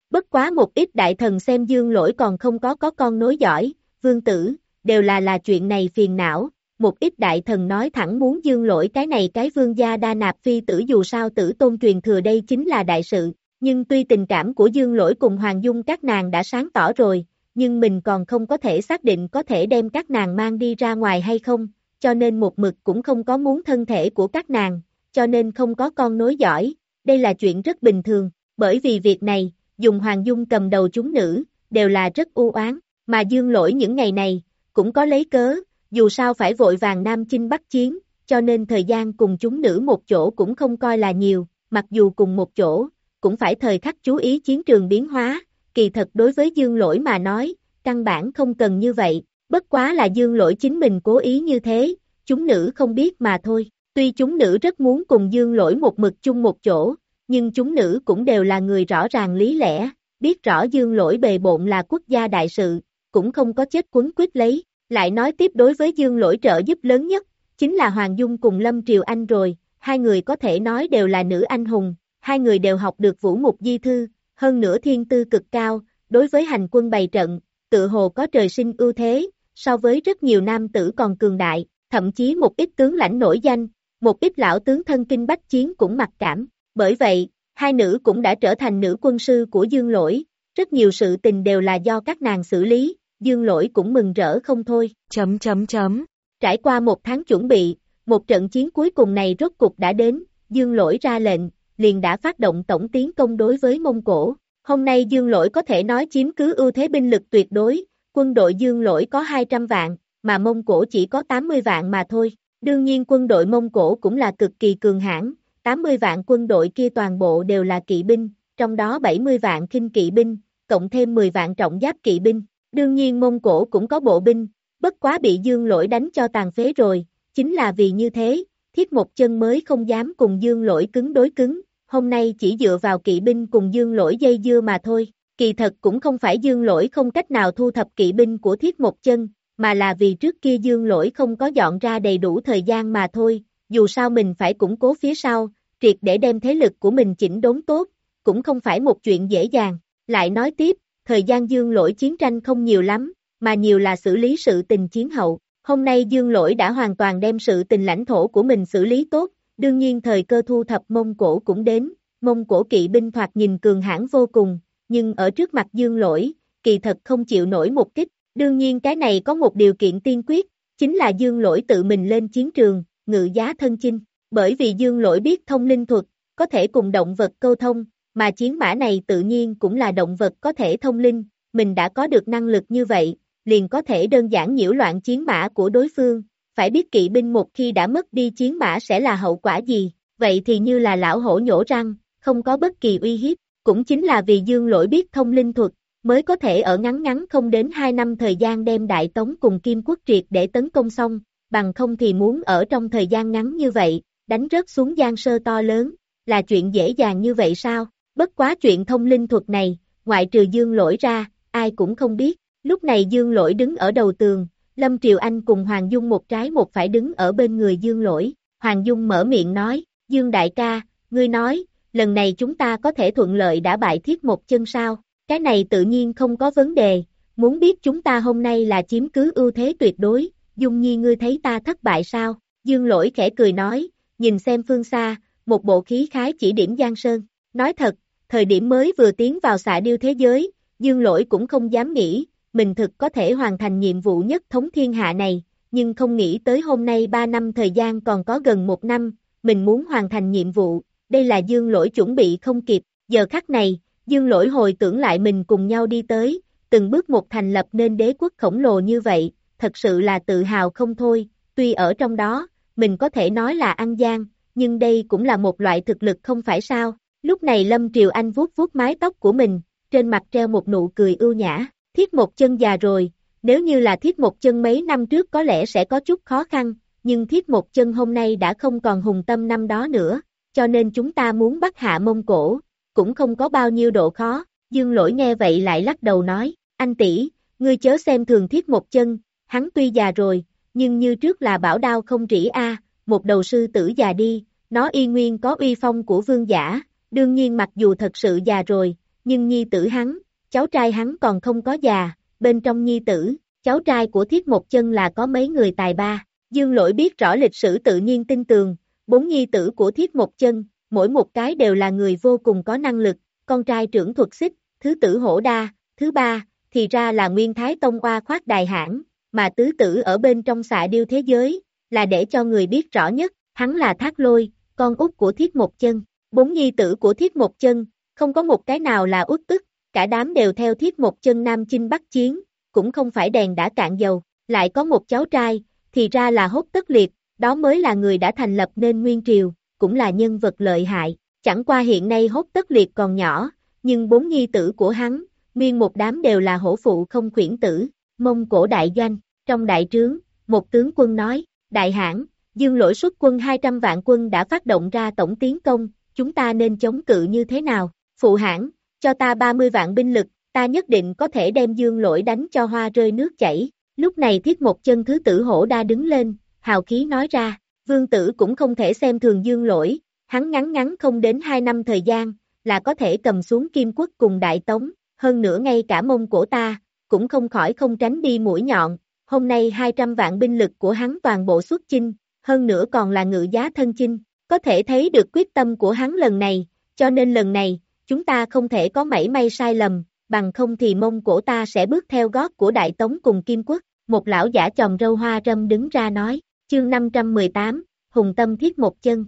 Bất quá một ít đại thần xem dương lỗi còn không có có con nối giỏi, vương tử, đều là là chuyện này phiền não, một ít đại thần nói thẳng muốn dương lỗi cái này cái vương gia đa nạp phi tử dù sao tử tôn truyền thừa đây chính là đại sự, nhưng tuy tình cảm của dương lỗi cùng Hoàng Dung các nàng đã sáng tỏ rồi, nhưng mình còn không có thể xác định có thể đem các nàng mang đi ra ngoài hay không, cho nên một mực cũng không có muốn thân thể của các nàng, cho nên không có con nối giỏi, đây là chuyện rất bình thường, bởi vì việc này, dùng Hoàng Dung cầm đầu chúng nữ, đều là rất u oán mà dương lỗi những ngày này, cũng có lấy cớ, dù sao phải vội vàng Nam Chinh bắt chiến, cho nên thời gian cùng chúng nữ một chỗ cũng không coi là nhiều, mặc dù cùng một chỗ, cũng phải thời khắc chú ý chiến trường biến hóa, kỳ thật đối với dương lỗi mà nói, căn bản không cần như vậy, bất quá là dương lỗi chính mình cố ý như thế, chúng nữ không biết mà thôi, tuy chúng nữ rất muốn cùng dương lỗi một mực chung một chỗ, nhưng chúng nữ cũng đều là người rõ ràng lý lẽ, biết rõ dương lỗi bề bộn là quốc gia đại sự, cũng không có chết quấn quyết lấy, lại nói tiếp đối với dương lỗi trợ giúp lớn nhất, chính là Hoàng Dung cùng Lâm Triều Anh rồi, hai người có thể nói đều là nữ anh hùng, hai người đều học được vũ mục di thư, hơn nữa thiên tư cực cao, đối với hành quân bày trận, tự hồ có trời sinh ưu thế, so với rất nhiều nam tử còn cường đại, thậm chí một ít tướng lãnh nổi danh, một ít lão tướng thân kinh bách chiến cũng mặc cảm, bởi vậy, hai nữ cũng đã trở thành nữ quân sư của dương lỗi, rất nhiều sự tình đều là do các nàng xử lý, dương lỗi cũng mừng rỡ không thôi. Chấm chấm chấm. Trải qua một tháng chuẩn bị, một trận chiến cuối cùng này rốt cục đã đến, dương lỗi ra lệnh, liền đã phát động tổng tiến công đối với Mông Cổ. Hôm nay dương lỗi có thể nói chiếm cứ ưu thế binh lực tuyệt đối, quân đội dương lỗi có 200 vạn, mà Mông Cổ chỉ có 80 vạn mà thôi. Đương nhiên quân đội Mông Cổ cũng là cực kỳ cường hãn, 80 vạn quân đội kia toàn bộ đều là kỵ binh, trong đó 70 vạn kinh kỵ binh, cộng thêm 10 vạn trọng giáp kỵ binh. Đương nhiên Mông Cổ cũng có bộ binh, bất quá bị dương lỗi đánh cho tàn phế rồi, chính là vì như thế, thiết một chân mới không dám cùng dương lỗi cứng đối cứng, hôm nay chỉ dựa vào kỵ binh cùng dương lỗi dây dưa mà thôi, kỳ thật cũng không phải dương lỗi không cách nào thu thập kỵ binh của thiết một chân, mà là vì trước kia dương lỗi không có dọn ra đầy đủ thời gian mà thôi, dù sao mình phải củng cố phía sau, triệt để đem thế lực của mình chỉnh đốn tốt, cũng không phải một chuyện dễ dàng, lại nói tiếp, thời gian dương lỗi chiến tranh không nhiều lắm, mà nhiều là xử lý sự tình chiến hậu. Hôm nay dương lỗi đã hoàn toàn đem sự tình lãnh thổ của mình xử lý tốt, đương nhiên thời cơ thu thập Mông Cổ cũng đến, Mông Cổ kỵ binh thoạt nhìn cường hãn vô cùng, nhưng ở trước mặt dương lỗi, kỳ thật không chịu nổi một kích, đương nhiên cái này có một điều kiện tiên quyết, chính là dương lỗi tự mình lên chiến trường, ngự giá thân chinh, bởi vì dương lỗi biết thông linh thuật, có thể cùng động vật câu thông, mà chiến mã này tự nhiên cũng là động vật có thể thông linh, mình đã có được năng lực như vậy, liền có thể đơn giản nhiễu loạn chiến mã của đối phương, phải biết kỵ binh một khi đã mất đi chiến mã sẽ là hậu quả gì, vậy thì như là lão hổ nhổ răng, không có bất kỳ uy hiếp, cũng chính là vì dương lỗi biết thông linh thuật, mới có thể ở ngắn ngắn không đến 2 năm thời gian đem đại tống cùng kim quốc triệt để tấn công xong, bằng không thì muốn ở trong thời gian ngắn như vậy, đánh rớt xuống giang sơ to lớn, là chuyện dễ dàng như vậy sao? Bất quá chuyện thông linh thuật này, ngoại trừ dương lỗi ra, ai cũng không biết. Lúc này dương lỗi đứng ở đầu tường, Lâm Triều Anh cùng Hoàng Dung một trái một phải đứng ở bên người dương lỗi. Hoàng Dung mở miệng nói, Dương đại ca, ngươi nói, lần này chúng ta có thể thuận lợi đã bại thiết một chân sao. cái này tự nhiên không có vấn đề, muốn biết chúng ta hôm nay là chiếm cứ ưu thế tuyệt đối, Dung Nhi ngươi thấy ta thất bại sao? Dương lỗi khẽ cười nói, nhìn xem phương xa, một bộ khí khái chỉ điểm Giang Sơn. Nói thật, thời điểm mới vừa tiến vào xạ điêu thế giới, Dương lỗi cũng không dám nghĩ, mình thực có thể hoàn thành nhiệm vụ nhất thống thiên hạ này, nhưng không nghĩ tới hôm nay 3 năm thời gian còn có gần một năm, mình muốn hoàn thành nhiệm vụ, đây là Dương lỗi chuẩn bị không kịp, giờ khắc này, Dương lỗi hồi tưởng lại mình cùng nhau đi tới, từng bước một thành lập nên đế quốc khổng lồ như vậy, thật sự là tự hào không thôi, tuy ở trong đó, mình có thể nói là ăn gian, nhưng đây cũng là một loại thực lực không phải sao. Lúc này Lâm Triều Anh vuốt vuốt mái tóc của mình, trên mặt treo một nụ cười ưu nhã, thiết một chân già rồi, nếu như là thiết một chân mấy năm trước có lẽ sẽ có chút khó khăn, nhưng thiết một chân hôm nay đã không còn hùng tâm năm đó nữa, cho nên chúng ta muốn bắt hạ mông cổ, cũng không có bao nhiêu độ khó, dương lỗi nghe vậy lại lắc đầu nói, anh tỷ, ngươi chớ xem thường thiết một chân, hắn tuy già rồi, nhưng như trước là bảo đao không rỉ a, một đầu sư tử già đi, nó y nguyên có uy phong của vương giả, đương nhiên mặc dù thật sự già rồi, nhưng nhi tử hắn, cháu trai hắn còn không có già, bên trong nhi tử, cháu trai của thiết một chân là có mấy người tài ba, dương lỗi biết rõ lịch sử tự nhiên tin tường, bốn nhi tử của thiết một chân, mỗi một cái đều là người vô cùng có năng lực, con trai trưởng thuật xích, thứ tử hổ đa, thứ ba, thì ra là nguyên thái tông qua khoát đài hãng, mà tứ tử ở bên trong xạ điêu thế giới, là để cho người biết rõ nhất, hắn là thác lôi, con út của thiết một chân, bốn nhi tử của thiết một chân, không có một cái nào là út tức, cả đám đều theo thiết một chân nam chinh bắc chiến, cũng không phải đèn đã cạn dầu, lại có một cháu trai, thì ra là hốt tất liệt, đó mới là người đã thành lập nên nguyên triều, cũng là nhân vật lợi hại, chẳng qua hiện nay hốt tất liệt còn nhỏ, nhưng bốn nhi tử của hắn, nguyên một đám đều là hổ phụ không khuyển tử, mông cổ đại doanh, trong đại trướng, một tướng quân nói, đại hãn, dương lỗi xuất quân 200 vạn quân đã phát động ra tổng tiến công, chúng ta nên chống cự như thế nào, phụ hãn, cho ta 30 vạn binh lực, ta nhất định có thể đem dương lỗi đánh cho hoa rơi nước chảy, lúc này thiết một chân thứ tử hổ đa đứng lên, hào khí nói ra, vương tử cũng không thể xem thường dương lỗi, hắn ngắn ngắn không đến 2 năm thời gian, là có thể cầm xuống kim quốc cùng đại tống, hơn nữa ngay cả mông cổ ta, cũng không khỏi không tránh đi mũi nhọn, hôm nay 200 vạn binh lực của hắn toàn bộ xuất chinh, hơn nữa còn là ngự giá thân chinh, có thể thấy được quyết tâm của hắn lần này, cho nên lần này, chúng ta không thể có mảy may sai lầm, bằng không thì mông cổ ta sẽ bước theo gót của Đại Tống cùng Kim Quốc, một lão giả chòm râu hoa râm đứng ra nói, chương 518, Hùng Tâm Thiết Một Chân.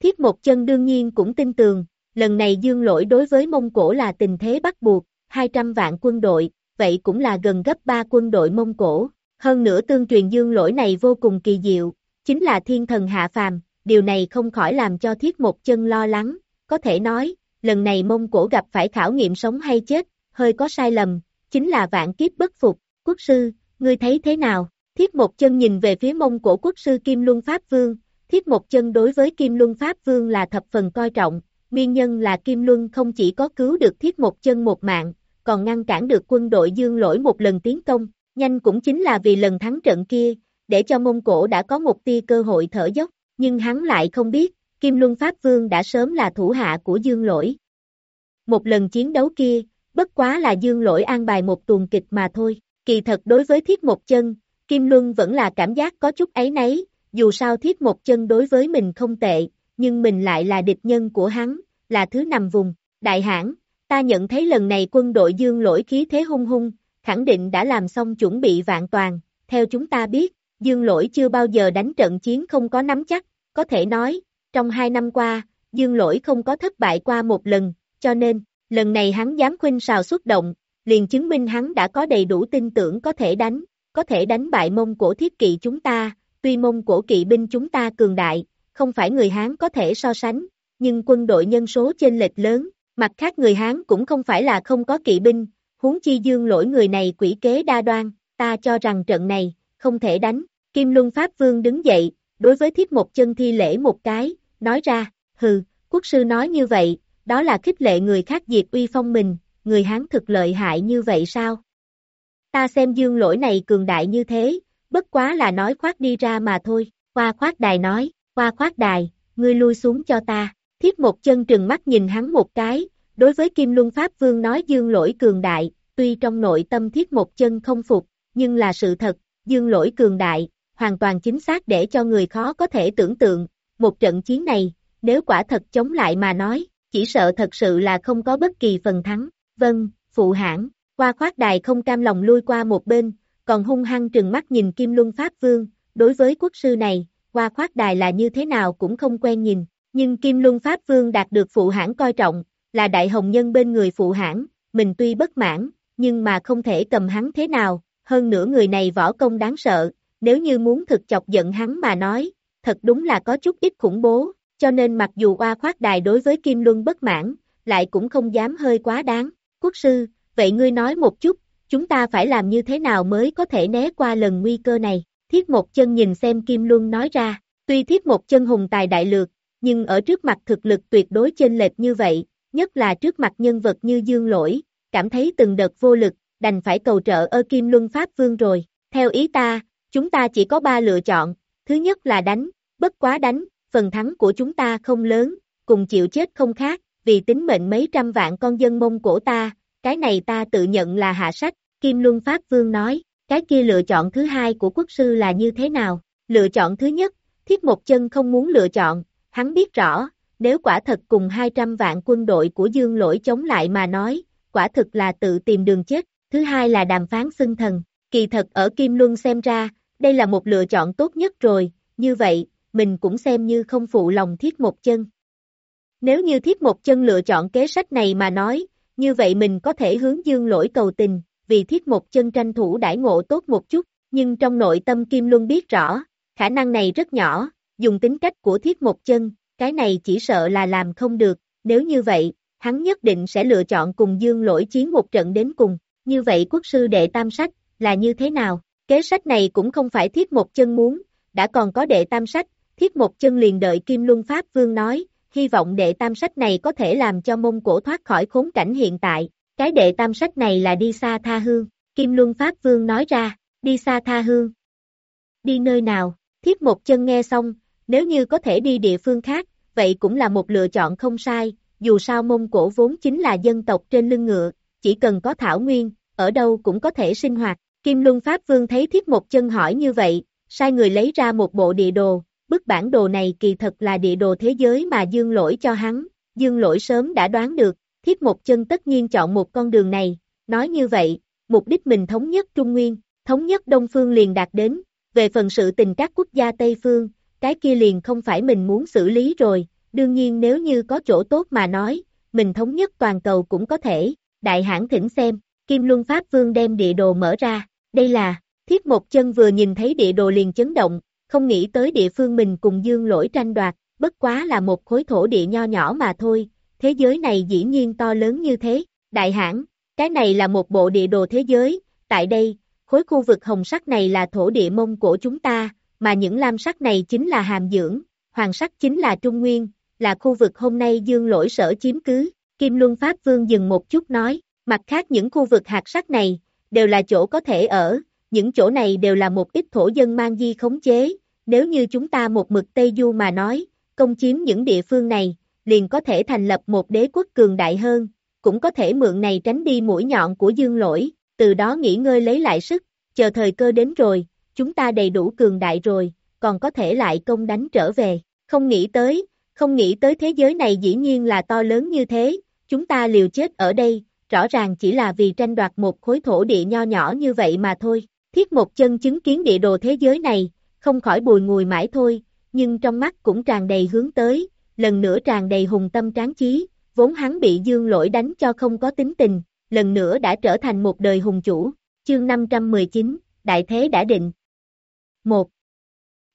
Thiết Một Chân đương nhiên cũng tin tường, lần này dương lỗi đối với Mông Cổ là tình thế bắt buộc, 200 vạn quân đội, vậy cũng là gần gấp 3 quân đội Mông Cổ. Hơn nữa tương truyền dương lỗi này vô cùng kỳ diệu, chính là thiên thần hạ phàm, điều này không khỏi làm cho thiết một chân lo lắng, có thể nói, lần này Mông Cổ gặp phải khảo nghiệm sống hay chết, hơi có sai lầm, chính là vạn kiếp bất phục, quốc sư, ngươi thấy thế nào? Thiết một chân nhìn về phía Mông Cổ quốc sư Kim Luân Pháp Vương, thiết một chân đối với Kim Luân Pháp Vương là thập phần coi trọng, nguyên nhân là Kim Luân không chỉ có cứu được thiết một chân một mạng, còn ngăn cản được quân đội dương lỗi một lần tiến công, nhanh cũng chính là vì lần thắng trận kia, để cho Mông Cổ đã có một tia cơ hội thở dốc, nhưng hắn lại không biết, Kim Luân Pháp Vương đã sớm là thủ hạ của dương lỗi. Một lần chiến đấu kia, bất quá là dương lỗi an bài một tuần kịch mà thôi, kỳ thật đối với thiết một chân, Kim Luân vẫn là cảm giác có chút ấy nấy, dù sao thiết một chân đối với mình không tệ, nhưng mình lại là địch nhân của hắn, là thứ nằm vùng, đại hãn, ta nhận thấy lần này quân đội dương lỗi khí thế hung hung, khẳng định đã làm xong chuẩn bị vạn toàn, theo chúng ta biết, dương lỗi chưa bao giờ đánh trận chiến không có nắm chắc, có thể nói, trong hai năm qua, dương lỗi không có thất bại qua một lần, cho nên, lần này hắn dám khuynh sào xuất động, liền chứng minh hắn đã có đầy đủ tin tưởng có thể đánh, có thể đánh bại mông cổ thiết kỵ chúng ta, tuy mông cổ kỵ binh chúng ta cường đại, không phải người Hán có thể so sánh, nhưng quân đội nhân số trên lệch lớn, mặt khác người Hán cũng không phải là không có kỵ binh, huống chi dương lỗi người này quỷ kế đa đoan, ta cho rằng trận này, không thể đánh, Kim Luân Pháp Vương đứng dậy, đối với thiết một chân thi lễ một cái, nói ra, hừ, quốc sư nói như vậy, đó là khích lệ người khác diệt uy phong mình, người Hán thực lợi hại như vậy sao? Ta xem dương lỗi này cường đại như thế, bất quá là nói khoác đi ra mà thôi, qua khoác đài nói, qua khoác đài, ngươi lui xuống cho ta, thiết một chân trừng mắt nhìn hắn một cái, Đối với Kim Luân Pháp Vương nói dương lỗi cường đại, tuy trong nội tâm thiết một chân không phục, nhưng là sự thật, dương lỗi cường đại, hoàn toàn chính xác để cho người khó có thể tưởng tượng, một trận chiến này, nếu quả thật chống lại mà nói, chỉ sợ thật sự là không có bất kỳ phần thắng, vâng, phụ hãng, qua khoát đài không cam lòng lui qua một bên, còn hung hăng trừng mắt nhìn Kim Luân Pháp Vương, đối với quốc sư này, qua khoát đài là như thế nào cũng không quen nhìn, nhưng Kim Luân Pháp Vương đạt được phụ hãng coi trọng, là đại hồng nhân bên người phụ hãng, mình tuy bất mãn, nhưng mà không thể cầm hắn thế nào, hơn nữa người này võ công đáng sợ, nếu như muốn thực chọc giận hắn mà nói, thật đúng là có chút ít khủng bố, cho nên mặc dù oa khoát đài đối với Kim Luân bất mãn, lại cũng không dám hơi quá đáng. Quốc sư, vậy ngươi nói một chút, chúng ta phải làm như thế nào mới có thể né qua lần nguy cơ này? Thiết một chân nhìn xem Kim Luân nói ra, tuy thiết một chân hùng tài đại lược, nhưng ở trước mặt thực lực tuyệt đối chênh lệch như vậy, nhất là trước mặt nhân vật như Dương Lỗi, cảm thấy từng đợt vô lực, đành phải cầu trợ ơ Kim Luân Pháp Vương rồi. Theo ý ta, chúng ta chỉ có ba lựa chọn, thứ nhất là đánh, bất quá đánh, phần thắng của chúng ta không lớn, cùng chịu chết không khác, vì tính mệnh mấy trăm vạn con dân mông cổ ta, cái này ta tự nhận là hạ sách, Kim Luân Pháp Vương nói, cái kia lựa chọn thứ hai của quốc sư là như thế nào? Lựa chọn thứ nhất, thiết một chân không muốn lựa chọn, hắn biết rõ, nếu quả thật cùng 200 vạn quân đội của Dương Lỗi chống lại mà nói, quả thực là tự tìm đường chết. Thứ hai là đàm phán xưng thần, kỳ thật ở Kim Luân xem ra, đây là một lựa chọn tốt nhất rồi, như vậy, mình cũng xem như không phụ lòng thiết một chân. Nếu như thiết một chân lựa chọn kế sách này mà nói, như vậy mình có thể hướng dương lỗi cầu tình, vì thiết một chân tranh thủ đãi ngộ tốt một chút, nhưng trong nội tâm Kim Luân biết rõ, khả năng này rất nhỏ, dùng tính cách của thiết một chân, cái này chỉ sợ là làm không được, nếu như vậy, hắn nhất định sẽ lựa chọn cùng dương lỗi chiến một trận đến cùng, như vậy quốc sư đệ tam sách, là như thế nào? Kế sách này cũng không phải thiết một chân muốn, đã còn có đệ tam sách, thiết một chân liền đợi Kim Luân Pháp Vương nói, hy vọng đệ tam sách này có thể làm cho Mông Cổ thoát khỏi khốn cảnh hiện tại, cái đệ tam sách này là đi xa tha hương, Kim Luân Pháp Vương nói ra, đi xa tha hương. Đi nơi nào, thiết một chân nghe xong, nếu như có thể đi địa phương khác, vậy cũng là một lựa chọn không sai, dù sao Mông Cổ vốn chính là dân tộc trên lưng ngựa, chỉ cần có thảo nguyên, ở đâu cũng có thể sinh hoạt. Kim Luân Pháp Vương thấy thiết một chân hỏi như vậy, sai người lấy ra một bộ địa đồ, bức bản đồ này kỳ thật là địa đồ thế giới mà Dương Lỗi cho hắn, Dương Lỗi sớm đã đoán được, thiết một chân tất nhiên chọn một con đường này, nói như vậy, mục đích mình thống nhất Trung Nguyên, thống nhất Đông Phương liền đạt đến, về phần sự tình các quốc gia Tây Phương, cái kia liền không phải mình muốn xử lý rồi, đương nhiên nếu như có chỗ tốt mà nói, mình thống nhất toàn cầu cũng có thể, đại hãng thỉnh xem, Kim Luân Pháp Vương đem địa đồ mở ra, đây là, thiết một chân vừa nhìn thấy địa đồ liền chấn động, không nghĩ tới địa phương mình cùng dương lỗi tranh đoạt, bất quá là một khối thổ địa nho nhỏ mà thôi, thế giới này dĩ nhiên to lớn như thế, đại hãng, cái này là một bộ địa đồ thế giới, tại đây, khối khu vực hồng sắc này là thổ địa mông của chúng ta, mà những lam sắc này chính là hàm dưỡng, hoàng sắc chính là trung nguyên, là khu vực hôm nay dương lỗi sở chiếm cứ, Kim Luân Pháp Vương dừng một chút nói, mặt khác những khu vực hạt sắc này, đều là chỗ có thể ở, những chỗ này đều là một ít thổ dân mang di khống chế, nếu như chúng ta một mực Tây Du mà nói, công chiếm những địa phương này, liền có thể thành lập một đế quốc cường đại hơn, cũng có thể mượn này tránh đi mũi nhọn của dương lỗi, từ đó nghỉ ngơi lấy lại sức, chờ thời cơ đến rồi, chúng ta đầy đủ cường đại rồi, còn có thể lại công đánh trở về, không nghĩ tới, không nghĩ tới thế giới này dĩ nhiên là to lớn như thế, chúng ta liều chết ở đây, rõ ràng chỉ là vì tranh đoạt một khối thổ địa nho nhỏ như vậy mà thôi. Thiết một chân chứng kiến địa đồ thế giới này, không khỏi bùi ngùi mãi thôi, nhưng trong mắt cũng tràn đầy hướng tới, lần nữa tràn đầy hùng tâm tráng chí, vốn hắn bị dương lỗi đánh cho không có tính tình, lần nữa đã trở thành một đời hùng chủ. Chương 519, Đại Thế đã định. 1.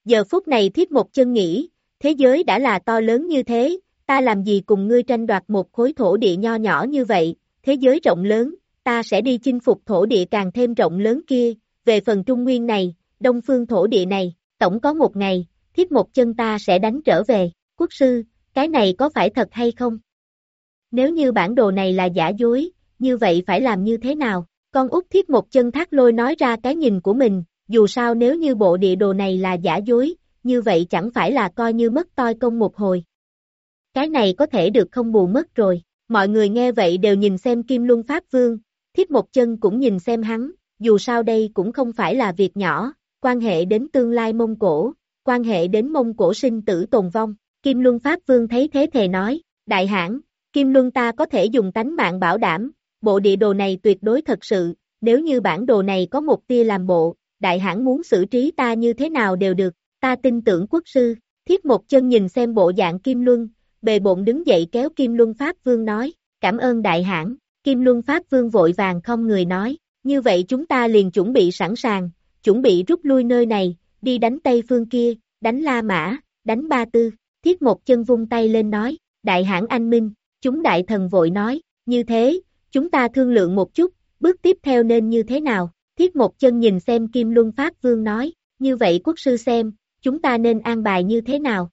Giờ phút này thiết một chân nghĩ, thế giới đã là to lớn như thế, ta làm gì cùng ngươi tranh đoạt một khối thổ địa nho nhỏ như vậy, thế giới rộng lớn, ta sẽ đi chinh phục thổ địa càng thêm rộng lớn kia, về phần trung nguyên này, đông phương thổ địa này, tổng có một ngày, Thiếp một chân ta sẽ đánh trở về, quốc sư, cái này có phải thật hay không? Nếu như bản đồ này là giả dối, như vậy phải làm như thế nào? Con út Thiếp một chân thác lôi nói ra cái nhìn của mình, dù sao nếu như bộ địa đồ này là giả dối, như vậy chẳng phải là coi như mất toi công một hồi. Cái này có thể được không bù mất rồi, Mọi người nghe vậy đều nhìn xem Kim Luân Pháp Vương, thiếp một chân cũng nhìn xem hắn, dù sao đây cũng không phải là việc nhỏ, quan hệ đến tương lai Mông Cổ, quan hệ đến Mông Cổ sinh tử tồn vong. Kim Luân Pháp Vương thấy thế thề nói, đại hãn, Kim Luân ta có thể dùng tánh mạng bảo đảm, bộ địa đồ này tuyệt đối thật sự, nếu như bản đồ này có một tia làm bộ, đại hãn muốn xử trí ta như thế nào đều được, ta tin tưởng quốc sư, thiết một chân nhìn xem bộ dạng Kim Luân, bề bộn đứng dậy kéo Kim Luân Pháp Vương nói, cảm ơn đại hãn, Kim Luân Pháp Vương vội vàng không người nói, như vậy chúng ta liền chuẩn bị sẵn sàng, chuẩn bị rút lui nơi này, đi đánh Tây Phương kia, đánh La Mã, đánh Ba Tư, thiết một chân vung tay lên nói, đại hãn anh minh, chúng đại thần vội nói, như thế, chúng ta thương lượng một chút, bước tiếp theo nên như thế nào, thiết một chân nhìn xem Kim Luân Pháp Vương nói, như vậy quốc sư xem, chúng ta nên an bài như thế nào.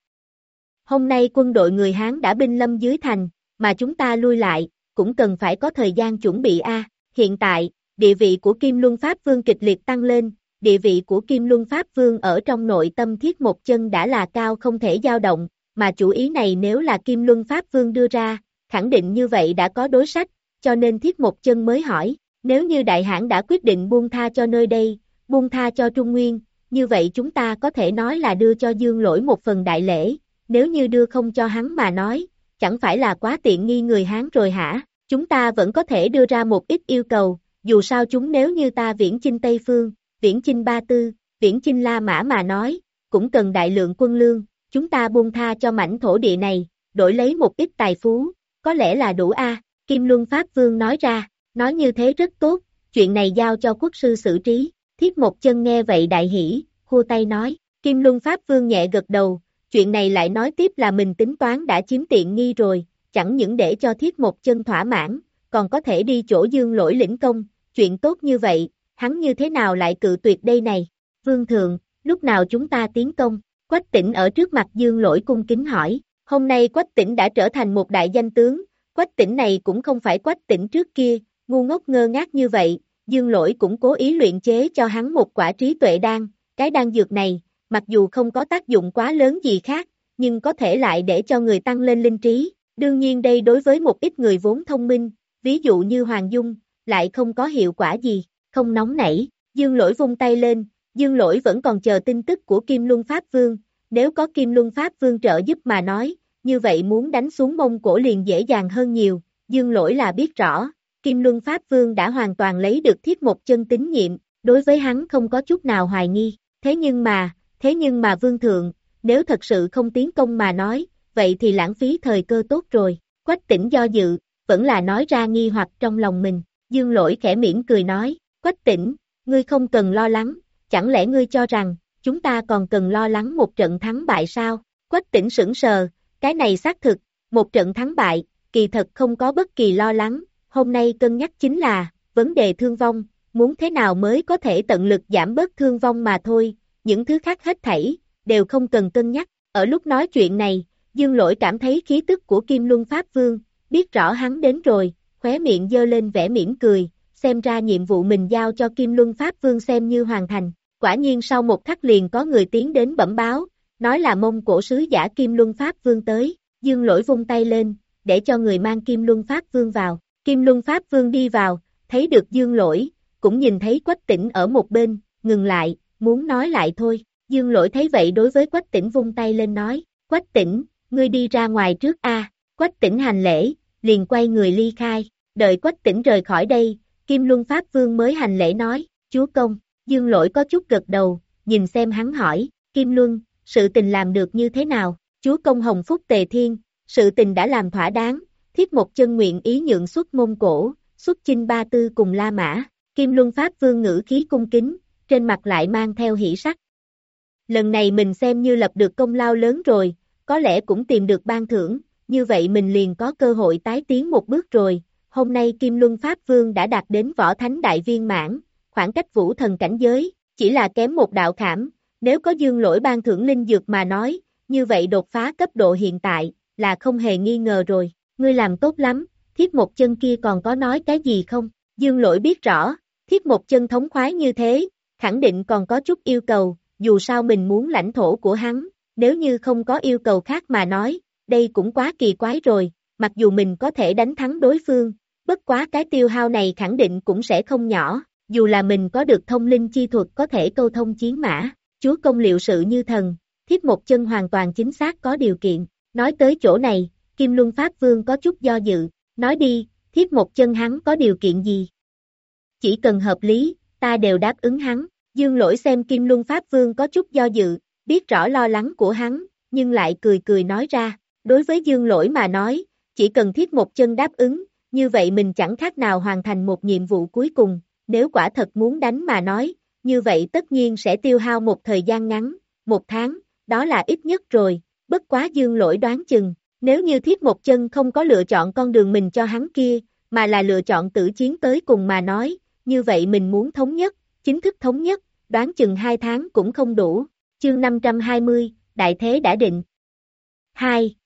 Hôm nay quân đội người Hán đã binh lâm dưới thành, mà chúng ta lui lại, cũng cần phải có thời gian chuẩn bị A. Hiện tại, địa vị của Kim Luân Pháp Vương kịch liệt tăng lên, địa vị của Kim Luân Pháp Vương ở trong nội tâm thiết một chân đã là cao không thể dao động, mà chủ ý này nếu là Kim Luân Pháp Vương đưa ra, khẳng định như vậy đã có đối sách, cho nên thiết một chân mới hỏi, nếu như đại hãn đã quyết định buông tha cho nơi đây, buông tha cho Trung Nguyên, như vậy chúng ta có thể nói là đưa cho Dương lỗi một phần đại lễ, nếu như đưa không cho hắn mà nói, chẳng phải là quá tiện nghi người Hán rồi hả, chúng ta vẫn có thể đưa ra một ít yêu cầu, dù sao chúng nếu như ta viễn chinh Tây Phương, viễn chinh Ba Tư, viễn chinh La Mã mà nói, cũng cần đại lượng quân lương, chúng ta buông tha cho mảnh thổ địa này, đổi lấy một ít tài phú, có lẽ là đủ a. Kim Luân Pháp Vương nói ra, nói như thế rất tốt, chuyện này giao cho quốc sư xử trí, thiết một chân nghe vậy đại hỷ, khua tay nói, Kim Luân Pháp Vương nhẹ gật đầu, chuyện này lại nói tiếp là mình tính toán đã chiếm tiện nghi rồi, chẳng những để cho thiết một chân thỏa mãn, còn có thể đi chỗ dương lỗi lĩnh công, chuyện tốt như vậy, hắn như thế nào lại cự tuyệt đây này, vương thượng, lúc nào chúng ta tiến công, quách tỉnh ở trước mặt dương lỗi cung kính hỏi, hôm nay quách tỉnh đã trở thành một đại danh tướng, quách tỉnh này cũng không phải quách tỉnh trước kia, ngu ngốc ngơ ngác như vậy, dương lỗi cũng cố ý luyện chế cho hắn một quả trí tuệ đan, cái đan dược này, mặc dù không có tác dụng quá lớn gì khác, nhưng có thể lại để cho người tăng lên linh trí, đương nhiên đây đối với một ít người vốn thông minh, ví dụ như Hoàng Dung, lại không có hiệu quả gì, không nóng nảy, dương lỗi vung tay lên, dương lỗi vẫn còn chờ tin tức của Kim Luân Pháp Vương, nếu có Kim Luân Pháp Vương trợ giúp mà nói, như vậy muốn đánh xuống mông cổ liền dễ dàng hơn nhiều, dương lỗi là biết rõ, Kim Luân Pháp Vương đã hoàn toàn lấy được thiết một chân tín nhiệm, đối với hắn không có chút nào hoài nghi, thế nhưng mà, thế nhưng mà Vương Thượng, nếu thật sự không tiến công mà nói, vậy thì lãng phí thời cơ tốt rồi, quách tỉnh do dự, vẫn là nói ra nghi hoặc trong lòng mình, dương lỗi khẽ miễn cười nói, quách tỉnh, ngươi không cần lo lắng, chẳng lẽ ngươi cho rằng, chúng ta còn cần lo lắng một trận thắng bại sao, quách tỉnh sững sờ, cái này xác thực, một trận thắng bại, kỳ thật không có bất kỳ lo lắng, hôm nay cân nhắc chính là, vấn đề thương vong, muốn thế nào mới có thể tận lực giảm bớt thương vong mà thôi, những thứ khác hết thảy, đều không cần cân nhắc, ở lúc nói chuyện này, Dương Lỗi cảm thấy khí tức của Kim Luân Pháp Vương, biết rõ hắn đến rồi, khóe miệng dơ lên vẻ mỉm cười, xem ra nhiệm vụ mình giao cho Kim Luân Pháp Vương xem như hoàn thành, quả nhiên sau một khắc liền có người tiến đến bẩm báo, nói là mông cổ sứ giả Kim Luân Pháp Vương tới, Dương Lỗi vung tay lên, để cho người mang Kim Luân Pháp Vương vào, Kim Luân Pháp Vương đi vào, thấy được Dương Lỗi, cũng nhìn thấy Quách Tĩnh ở một bên, ngừng lại, muốn nói lại thôi, Dương Lỗi thấy vậy đối với Quách Tĩnh vung tay lên nói, Quách Tĩnh, ngươi đi ra ngoài trước a Quách Tĩnh hành lễ, liền quay người ly khai, đợi Quách Tĩnh rời khỏi đây, Kim Luân Pháp Vương mới hành lễ nói, chúa công, Dương Lỗi có chút gật đầu, nhìn xem hắn hỏi, Kim Luân, sự tình làm được như thế nào, chúa công Hồng Phúc Tề Thiên, sự tình đã làm thỏa đáng, thiết một chân nguyện ý nhượng xuất mông cổ, xuất chinh ba tư cùng La Mã, Kim Luân Pháp Vương ngữ khí cung kính, trên mặt lại mang theo hỷ sắc. Lần này mình xem như lập được công lao lớn rồi, có lẽ cũng tìm được ban thưởng, như vậy mình liền có cơ hội tái tiến một bước rồi. Hôm nay Kim Luân Pháp Vương đã đạt đến võ thánh đại viên mãn, khoảng cách vũ thần cảnh giới, chỉ là kém một đạo khảm, nếu có dương lỗi ban thưởng linh dược mà nói, như vậy đột phá cấp độ hiện tại, là không hề nghi ngờ rồi, ngươi làm tốt lắm, thiết một chân kia còn có nói cái gì không, dương lỗi biết rõ, thiết một chân thống khoái như thế, khẳng định còn có chút yêu cầu, dù sao mình muốn lãnh thổ của hắn, nếu như không có yêu cầu khác mà nói, đây cũng quá kỳ quái rồi, mặc dù mình có thể đánh thắng đối phương, bất quá cái tiêu hao này khẳng định cũng sẽ không nhỏ, dù là mình có được thông linh chi thuật có thể câu thông chiến mã, chúa công liệu sự như thần, thiết một chân hoàn toàn chính xác có điều kiện, nói tới chỗ này, Kim Luân Pháp Vương có chút do dự, nói đi, thiết một chân hắn có điều kiện gì? Chỉ cần hợp lý, ta đều đáp ứng hắn, dương lỗi xem Kim Luân Pháp Vương có chút do dự, biết rõ lo lắng của hắn, nhưng lại cười cười nói ra, đối với dương lỗi mà nói, chỉ cần thiết một chân đáp ứng, như vậy mình chẳng khác nào hoàn thành một nhiệm vụ cuối cùng, nếu quả thật muốn đánh mà nói, như vậy tất nhiên sẽ tiêu hao một thời gian ngắn, một tháng, đó là ít nhất rồi, bất quá dương lỗi đoán chừng, nếu như thiết một chân không có lựa chọn con đường mình cho hắn kia, mà là lựa chọn tử chiến tới cùng mà nói, như vậy mình muốn thống nhất, chính thức thống nhất, đoán chừng hai tháng cũng không đủ. Chương 520, Đại Thế đã định. 2.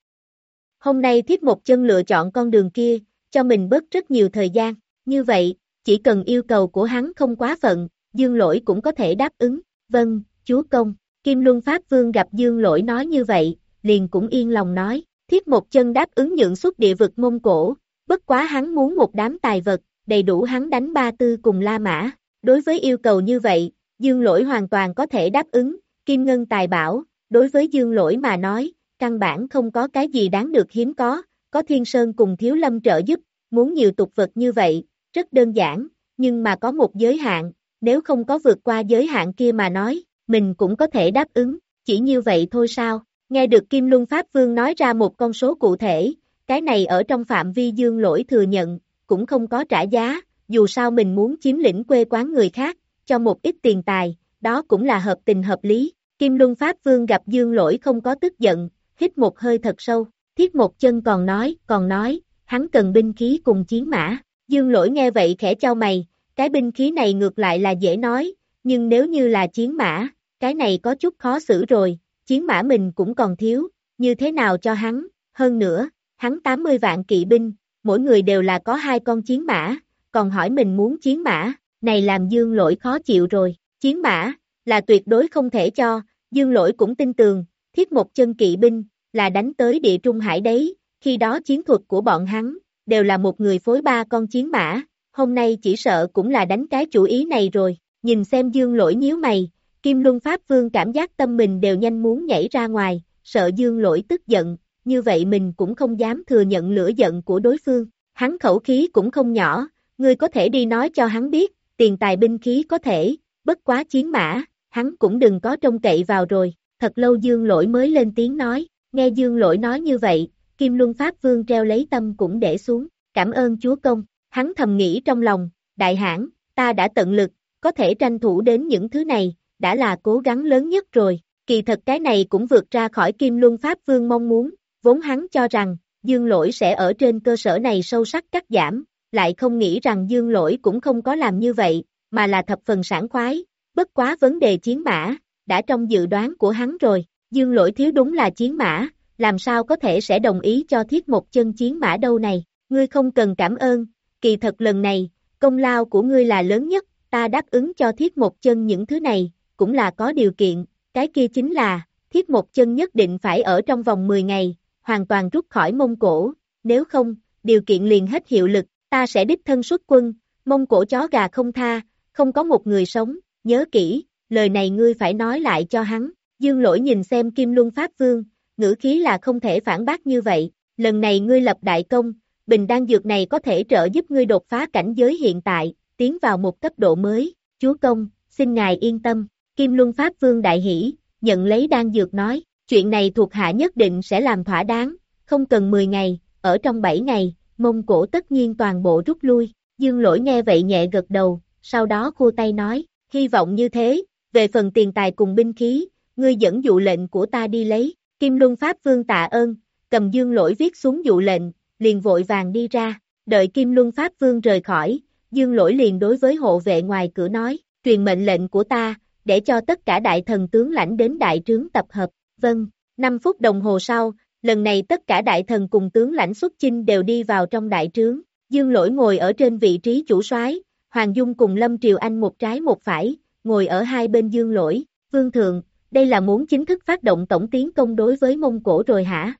Hôm nay thiết một chân lựa chọn con đường kia, cho mình bớt rất nhiều thời gian, như vậy, chỉ cần yêu cầu của hắn không quá phận, dương lỗi cũng có thể đáp ứng, vâng, chúa công, Kim Luân Pháp Vương gặp dương lỗi nói như vậy, liền cũng yên lòng nói, thiết một chân đáp ứng nhượng xuất địa vực Mông Cổ, bất quá hắn muốn một đám tài vật, đầy đủ hắn đánh ba tư cùng La Mã, đối với yêu cầu như vậy, dương lỗi hoàn toàn có thể đáp ứng, Kim Ngân tài bảo, đối với dương lỗi mà nói, căn bản không có cái gì đáng được hiếm có, có Thiên Sơn cùng Thiếu Lâm trợ giúp, muốn nhiều tục vật như vậy, rất đơn giản, nhưng mà có một giới hạn, nếu không có vượt qua giới hạn kia mà nói, mình cũng có thể đáp ứng, chỉ như vậy thôi sao, nghe được Kim Luân Pháp Vương nói ra một con số cụ thể, cái này ở trong phạm vi dương lỗi thừa nhận, cũng không có trả giá, dù sao mình muốn chiếm lĩnh quê quán người khác, cho một ít tiền tài, đó cũng là hợp tình hợp lý. Kim Luân Pháp Vương gặp dương lỗi không có tức giận, hít một hơi thật sâu, thiết một chân còn nói, còn nói, hắn cần binh khí cùng chiến mã. Dương lỗi nghe vậy khẽ cho mày, cái binh khí này ngược lại là dễ nói, nhưng nếu như là chiến mã, cái này có chút khó xử rồi, chiến mã mình cũng còn thiếu, như thế nào cho hắn, hơn nữa, hắn 80 vạn kỵ binh, mỗi người đều là có hai con chiến mã, còn hỏi mình muốn chiến mã, này làm dương lỗi khó chịu rồi, chiến mã, là tuyệt đối không thể cho, dương lỗi cũng tin tường, thiết một chân kỵ binh, là đánh tới địa trung hải đấy, khi đó chiến thuật của bọn hắn, đều là một người phối ba con chiến mã, hôm nay chỉ sợ cũng là đánh cái chủ ý này rồi, nhìn xem dương lỗi nhíu mày, Kim Luân Pháp Vương cảm giác tâm mình đều nhanh muốn nhảy ra ngoài, sợ dương lỗi tức giận, như vậy mình cũng không dám thừa nhận lửa giận của đối phương, hắn khẩu khí cũng không nhỏ, ngươi có thể đi nói cho hắn biết, tiền tài binh khí có thể, bất quá chiến mã, hắn cũng đừng có trông cậy vào rồi, thật lâu dương lỗi mới lên tiếng nói, nghe dương lỗi nói như vậy, Kim Luân Pháp Vương treo lấy tâm cũng để xuống, cảm ơn chúa công, hắn thầm nghĩ trong lòng, đại hãn, ta đã tận lực, có thể tranh thủ đến những thứ này, đã là cố gắng lớn nhất rồi, kỳ thật cái này cũng vượt ra khỏi Kim Luân Pháp Vương mong muốn, vốn hắn cho rằng, dương lỗi sẽ ở trên cơ sở này sâu sắc cắt giảm, lại không nghĩ rằng dương lỗi cũng không có làm như vậy, mà là thập phần sản khoái, bất quá vấn đề chiến mã, đã trong dự đoán của hắn rồi, dương lỗi thiếu đúng là chiến mã, làm sao có thể sẽ đồng ý cho thiết một chân chiến mã đâu này, ngươi không cần cảm ơn, kỳ thật lần này, công lao của ngươi là lớn nhất, ta đáp ứng cho thiết một chân những thứ này, cũng là có điều kiện, cái kia chính là, thiết một chân nhất định phải ở trong vòng 10 ngày, hoàn toàn rút khỏi Mông Cổ, nếu không, điều kiện liền hết hiệu lực, ta sẽ đích thân xuất quân, Mông Cổ chó gà không tha, không có một người sống, nhớ kỹ, lời này ngươi phải nói lại cho hắn, dương lỗi nhìn xem Kim Luân Pháp Vương, ngữ khí là không thể phản bác như vậy, lần này ngươi lập đại công, bình đan dược này có thể trợ giúp ngươi đột phá cảnh giới hiện tại, tiến vào một cấp độ mới, chúa công, xin ngài yên tâm, Kim Luân Pháp Vương đại hỷ, nhận lấy đan dược nói, chuyện này thuộc hạ nhất định sẽ làm thỏa đáng, không cần 10 ngày, ở trong 7 ngày, Mông Cổ tất nhiên toàn bộ rút lui, Dương Lỗi nghe vậy nhẹ gật đầu, sau đó khua tay nói, hy vọng như thế, về phần tiền tài cùng binh khí, ngươi dẫn dụ lệnh của ta đi lấy, Kim Luân Pháp Vương tạ ơn, cầm Dương Lỗi viết xuống dụ lệnh, liền vội vàng đi ra, đợi Kim Luân Pháp Vương rời khỏi, Dương Lỗi liền đối với hộ vệ ngoài cửa nói, truyền mệnh lệnh của ta, để cho tất cả đại thần tướng lãnh đến đại trướng tập hợp, vâng, 5 phút đồng hồ sau, lần này tất cả đại thần cùng tướng lãnh xuất chinh đều đi vào trong đại trướng, Dương Lỗi ngồi ở trên vị trí chủ soái, Hoàng Dung cùng Lâm Triều Anh một trái một phải, ngồi ở hai bên Dương Lỗi, Vương Thượng, đây là muốn chính thức phát động tổng tiến công đối với Mông Cổ rồi hả?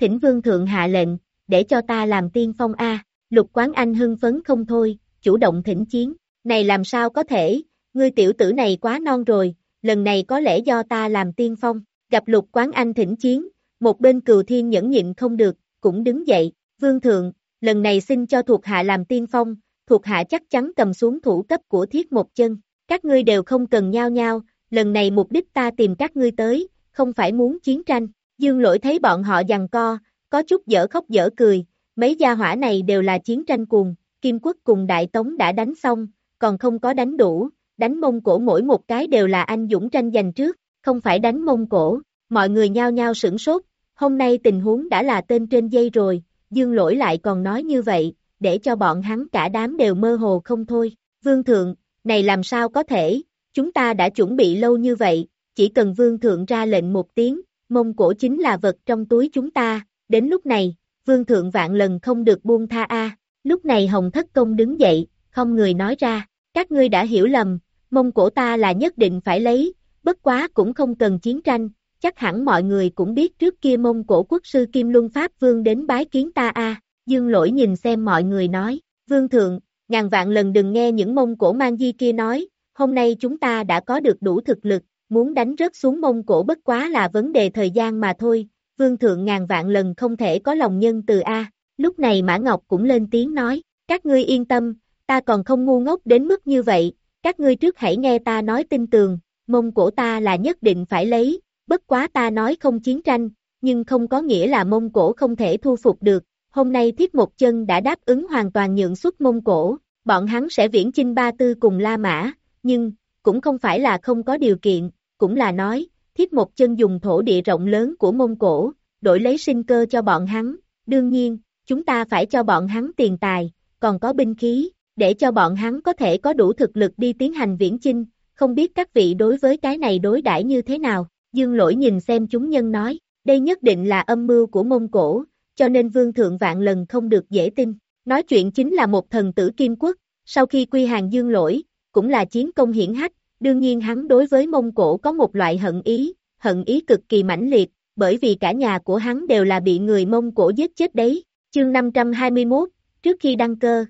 Thỉnh Vương Thượng hạ lệnh, để cho ta làm tiên phong A, lục quán anh hưng phấn không thôi, chủ động thỉnh chiến, này làm sao có thể, ngươi tiểu tử này quá non rồi, lần này có lẽ do ta làm tiên phong, gặp lục quán anh thỉnh chiến, một bên cừu thiên nhẫn nhịn không được, cũng đứng dậy, vương thượng, lần này xin cho thuộc hạ làm tiên phong, thuộc hạ chắc chắn cầm xuống thủ cấp của thiết một chân, các ngươi đều không cần nhau nhau, lần này mục đích ta tìm các ngươi tới, không phải muốn chiến tranh, dương lỗi thấy bọn họ giằng co, có chút dở khóc dở cười, mấy gia hỏa này đều là chiến tranh cuồng, Kim Quốc cùng Đại Tống đã đánh xong, còn không có đánh đủ, đánh mông cổ mỗi một cái đều là anh dũng tranh giành trước, không phải đánh mông cổ, mọi người nhao nhao sửng sốt, hôm nay tình huống đã là tên trên dây rồi, dương lỗi lại còn nói như vậy, để cho bọn hắn cả đám đều mơ hồ không thôi, vương thượng, này làm sao có thể, chúng ta đã chuẩn bị lâu như vậy, chỉ cần vương thượng ra lệnh một tiếng, mông cổ chính là vật trong túi chúng ta, đến lúc này, vương thượng vạn lần không được buông tha a. Lúc này Hồng Thất Công đứng dậy, không người nói ra, các ngươi đã hiểu lầm, mông cổ ta là nhất định phải lấy, bất quá cũng không cần chiến tranh, chắc hẳn mọi người cũng biết trước kia mông cổ quốc sư Kim Luân Pháp Vương đến bái kiến ta a. Dương lỗi nhìn xem mọi người nói, Vương Thượng, ngàn vạn lần đừng nghe những mông cổ mang di kia nói, hôm nay chúng ta đã có được đủ thực lực, muốn đánh rớt xuống mông cổ bất quá là vấn đề thời gian mà thôi, Vương Thượng ngàn vạn lần không thể có lòng nhân từ A. Lúc này Mã Ngọc cũng lên tiếng nói, các ngươi yên tâm, ta còn không ngu ngốc đến mức như vậy, các ngươi trước hãy nghe ta nói tin tường, mông cổ ta là nhất định phải lấy, bất quá ta nói không chiến tranh, nhưng không có nghĩa là mông cổ không thể thu phục được, hôm nay thiết một chân đã đáp ứng hoàn toàn nhượng xuất mông cổ, bọn hắn sẽ viễn chinh ba tư cùng La Mã, nhưng, cũng không phải là không có điều kiện, cũng là nói, thiết một chân dùng thổ địa rộng lớn của mông cổ, đổi lấy sinh cơ cho bọn hắn, đương nhiên, chúng ta phải cho bọn hắn tiền tài, còn có binh khí, để cho bọn hắn có thể có đủ thực lực đi tiến hành viễn chinh, không biết các vị đối với cái này đối đãi như thế nào, dương lỗi nhìn xem chúng nhân nói, đây nhất định là âm mưu của mông cổ, cho nên vương thượng vạn lần không được dễ tin, nói chuyện chính là một thần tử kim quốc, sau khi quy hàng dương lỗi, cũng là chiến công hiển hách, đương nhiên hắn đối với mông cổ có một loại hận ý, hận ý cực kỳ mãnh liệt, bởi vì cả nhà của hắn đều là bị người mông cổ giết chết đấy, chương 521, trước khi đăng cơ.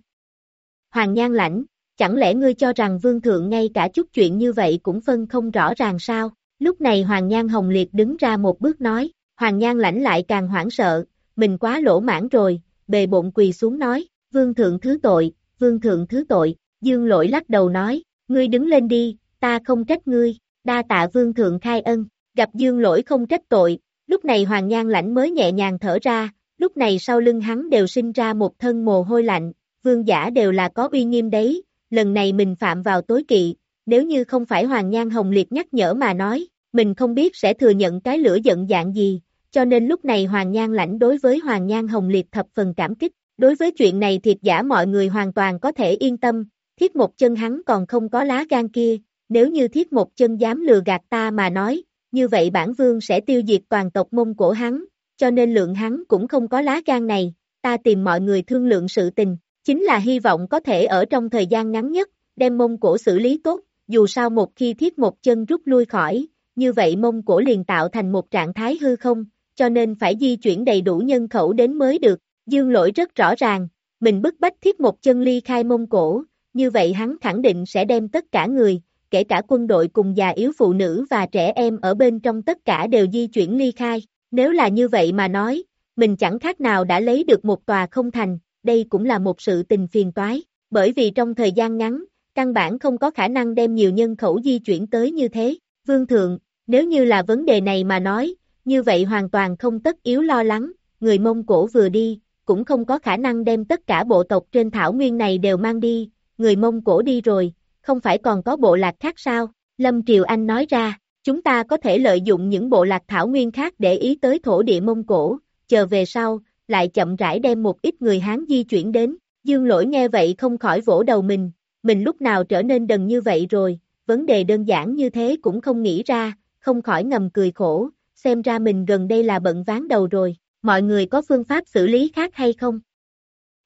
Hoàng Nhan lãnh, chẳng lẽ ngươi cho rằng vương thượng ngay cả chút chuyện như vậy cũng phân không rõ ràng sao? Lúc này Hoàng Nhan Hồng Liệt đứng ra một bước nói, Hoàng Nhan lãnh lại càng hoảng sợ, mình quá lỗ mãn rồi, bề bụng quỳ xuống nói, vương thượng thứ tội, vương thượng thứ tội, dương lỗi lắc đầu nói, ngươi đứng lên đi, ta không trách ngươi, đa tạ vương thượng khai ân, gặp dương lỗi không trách tội, lúc này Hoàng Nhan lãnh mới nhẹ nhàng thở ra, lúc này sau lưng hắn đều sinh ra một thân mồ hôi lạnh, vương giả đều là có uy nghiêm đấy, lần này mình phạm vào tối kỵ, nếu như không phải Hoàng Nhan Hồng Liệt nhắc nhở mà nói, mình không biết sẽ thừa nhận cái lửa giận dạng gì, cho nên lúc này Hoàng Nhan lãnh đối với Hoàng Nhan Hồng Liệt thập phần cảm kích, đối với chuyện này thiệt giả mọi người hoàn toàn có thể yên tâm, thiết một chân hắn còn không có lá gan kia, nếu như thiết một chân dám lừa gạt ta mà nói, như vậy bản vương sẽ tiêu diệt toàn tộc mông cổ hắn, cho nên lượng hắn cũng không có lá gan này, ta tìm mọi người thương lượng sự tình, chính là hy vọng có thể ở trong thời gian ngắn nhất, đem mông cổ xử lý tốt, dù sao một khi thiết một chân rút lui khỏi, như vậy mông cổ liền tạo thành một trạng thái hư không, cho nên phải di chuyển đầy đủ nhân khẩu đến mới được, dương lỗi rất rõ ràng, mình bức bách thiết một chân ly khai mông cổ, như vậy hắn khẳng định sẽ đem tất cả người, kể cả quân đội cùng già yếu phụ nữ và trẻ em ở bên trong tất cả đều di chuyển ly khai, nếu là như vậy mà nói, mình chẳng khác nào đã lấy được một tòa không thành, đây cũng là một sự tình phiền toái, bởi vì trong thời gian ngắn, căn bản không có khả năng đem nhiều nhân khẩu di chuyển tới như thế, vương thượng, nếu như là vấn đề này mà nói, như vậy hoàn toàn không tất yếu lo lắng, người Mông Cổ vừa đi, cũng không có khả năng đem tất cả bộ tộc trên thảo nguyên này đều mang đi, người Mông Cổ đi rồi, không phải còn có bộ lạc khác sao? Lâm Triều Anh nói ra, chúng ta có thể lợi dụng những bộ lạc thảo nguyên khác để ý tới thổ địa Mông Cổ, chờ về sau, lại chậm rãi đem một ít người Hán di chuyển đến. Dương lỗi nghe vậy không khỏi vỗ đầu mình, mình lúc nào trở nên đần như vậy rồi, vấn đề đơn giản như thế cũng không nghĩ ra, không khỏi ngầm cười khổ, xem ra mình gần đây là bận ván đầu rồi, mọi người có phương pháp xử lý khác hay không?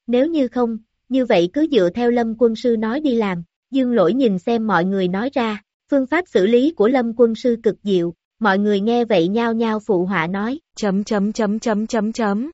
Nếu như không, như vậy cứ dựa theo Lâm quân sư nói đi làm, dương lỗi nhìn xem mọi người nói ra, phương pháp xử lý của Lâm quân sư cực diệu, mọi người nghe vậy nhao nhao phụ họa nói, chấm chấm chấm chấm chấm chấm.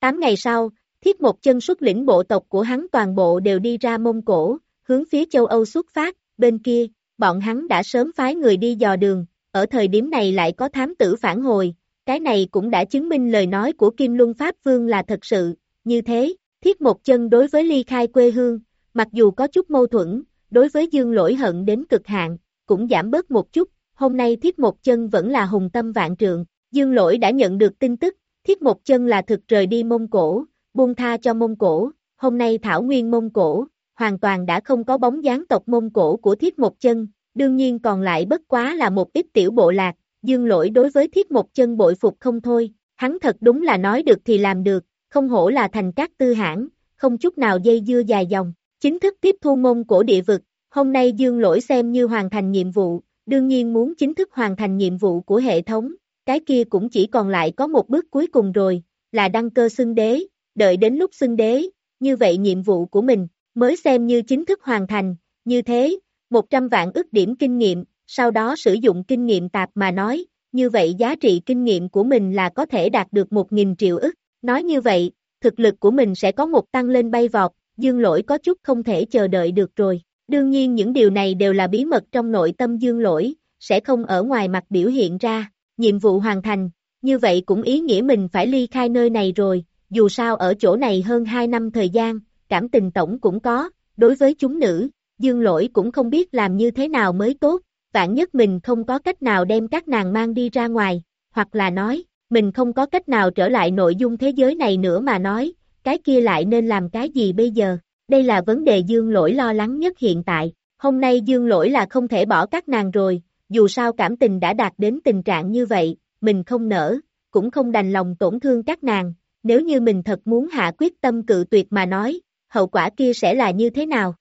Tám ngày sau, thiết một chân xuất lĩnh bộ tộc của hắn toàn bộ đều đi ra Mông Cổ, hướng phía châu Âu xuất phát, bên kia, bọn hắn đã sớm phái người đi dò đường, ở thời điểm này lại có thám tử phản hồi, cái này cũng đã chứng minh lời nói của Kim Luân Pháp Vương là thật sự, như thế, thiết một chân đối với ly khai quê hương, mặc dù có chút mâu thuẫn, đối với dương lỗi hận đến cực hạn, cũng giảm bớt một chút, hôm nay thiết một chân vẫn là hùng tâm vạn trượng, dương lỗi đã nhận được tin tức, thiết một chân là thực rời đi Mông Cổ, buông tha cho Mông Cổ, hôm nay Thảo Nguyên Mông Cổ, hoàn toàn đã không có bóng dáng tộc Mông Cổ của thiết một chân, đương nhiên còn lại bất quá là một ít tiểu bộ lạc, dương lỗi đối với thiết một chân bội phục không thôi, hắn thật đúng là nói được thì làm được, không hổ là thành các tư hãng, không chút nào dây dưa dài dòng, chính thức tiếp thu mông cổ địa vực, hôm nay dương lỗi xem như hoàn thành nhiệm vụ, đương nhiên muốn chính thức hoàn thành nhiệm vụ của hệ thống, cái kia cũng chỉ còn lại có một bước cuối cùng rồi, là đăng cơ xưng đế, đợi đến lúc xưng đế, như vậy nhiệm vụ của mình, mới xem như chính thức hoàn thành, như thế, 100 vạn ức điểm kinh nghiệm, sau đó sử dụng kinh nghiệm tạp mà nói, như vậy giá trị kinh nghiệm của mình là có thể đạt được 1.000 triệu ức, nói như vậy, thực lực của mình sẽ có một tăng lên bay vọt, dương lỗi có chút không thể chờ đợi được rồi. Đương nhiên những điều này đều là bí mật trong nội tâm dương lỗi, sẽ không ở ngoài mặt biểu hiện ra, nhiệm vụ hoàn thành, như vậy cũng ý nghĩa mình phải ly khai nơi này rồi, dù sao ở chỗ này hơn 2 năm thời gian, cảm tình tổng cũng có, đối với chúng nữ, dương lỗi cũng không biết làm như thế nào mới tốt, vạn nhất mình không có cách nào đem các nàng mang đi ra ngoài, hoặc là nói, mình không có cách nào trở lại nội dung thế giới này nữa mà nói, cái kia lại nên làm cái gì bây giờ, đây là vấn đề dương lỗi lo lắng nhất hiện tại, hôm nay dương lỗi là không thể bỏ các nàng rồi, dù sao cảm tình đã đạt đến tình trạng như vậy, mình không nỡ, cũng không đành lòng tổn thương các nàng, nếu như mình thật muốn hạ quyết tâm cự tuyệt mà nói, hậu quả kia sẽ là như thế nào?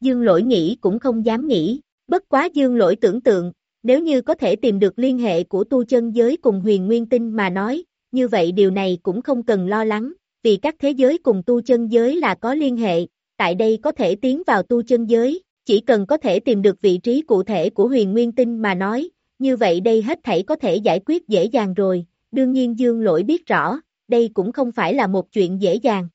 Dương lỗi nghĩ cũng không dám nghĩ, bất quá dương lỗi tưởng tượng, nếu như có thể tìm được liên hệ của tu chân giới cùng huyền nguyên tinh mà nói, như vậy điều này cũng không cần lo lắng, vì các thế giới cùng tu chân giới là có liên hệ, tại đây có thể tiến vào tu chân giới, chỉ cần có thể tìm được vị trí cụ thể của huyền nguyên tinh mà nói, như vậy đây hết thảy có thể giải quyết dễ dàng rồi, đương nhiên dương lỗi biết rõ, đây cũng không phải là một chuyện dễ dàng.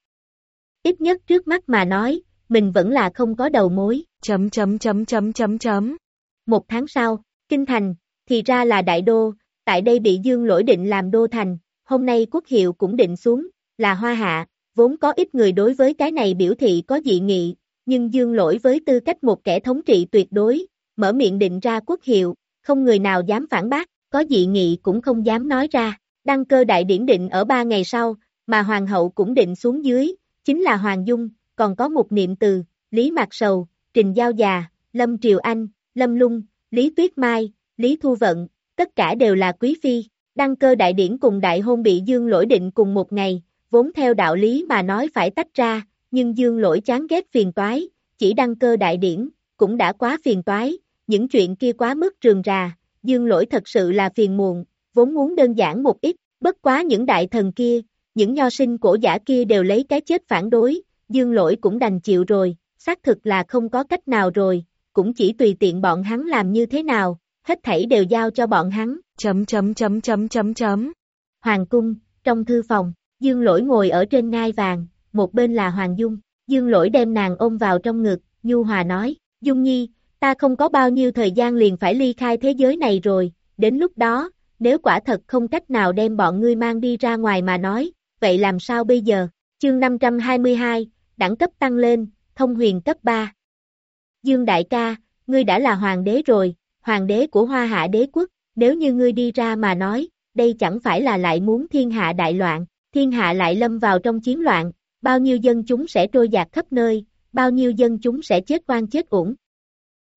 Ít nhất trước mắt mà nói, mình vẫn là không có đầu mối. Chấm chấm chấm chấm chấm chấm. Một tháng sau, Kinh Thành, thì ra là đại đô, tại đây bị dương lỗi định làm đô thành, hôm nay quốc hiệu cũng định xuống, là hoa hạ, vốn có ít người đối với cái này biểu thị có dị nghị, nhưng dương lỗi với tư cách một kẻ thống trị tuyệt đối, mở miệng định ra quốc hiệu, không người nào dám phản bác, có dị nghị cũng không dám nói ra, đăng cơ đại điển định ở ba ngày sau, mà hoàng hậu cũng định xuống dưới, chính là Hoàng Dung, còn có một niệm từ, Lý Mạc Sầu, Trình Giao Già, Lâm Triều Anh, Lâm Lung, Lý Tuyết Mai, Lý Thu Vận, tất cả đều là quý phi, đăng cơ đại điển cùng đại hôn bị dương lỗi định cùng một ngày, vốn theo đạo lý mà nói phải tách ra, nhưng dương lỗi chán ghét phiền toái, chỉ đăng cơ đại điển, cũng đã quá phiền toái, những chuyện kia quá mức trường rà, dương lỗi thật sự là phiền muộn, vốn muốn đơn giản một ít, bất quá những đại thần kia, những nho sinh cổ giả kia đều lấy cái chết phản đối, dương lỗi cũng đành chịu rồi, xác thực là không có cách nào rồi, cũng chỉ tùy tiện bọn hắn làm như thế nào, hết thảy đều giao cho bọn hắn. Chấm chấm chấm chấm chấm chấm. Hoàng cung, trong thư phòng, Dương Lỗi ngồi ở trên ngai vàng, một bên là Hoàng Dung, Dương Lỗi đem nàng ôm vào trong ngực, Nhu Hòa nói, Dung Nhi, ta không có bao nhiêu thời gian liền phải ly khai thế giới này rồi, đến lúc đó, nếu quả thật không cách nào đem bọn ngươi mang đi ra ngoài mà nói, vậy làm sao bây giờ? Chương 522, đẳng cấp tăng lên, thông huyền cấp 3. Dương Đại ca, ngươi đã là hoàng đế rồi, hoàng đế của hoa hạ đế quốc, nếu như ngươi đi ra mà nói, đây chẳng phải là lại muốn thiên hạ đại loạn, thiên hạ lại lâm vào trong chiến loạn, bao nhiêu dân chúng sẽ trôi dạt khắp nơi, bao nhiêu dân chúng sẽ chết oan chết uổng.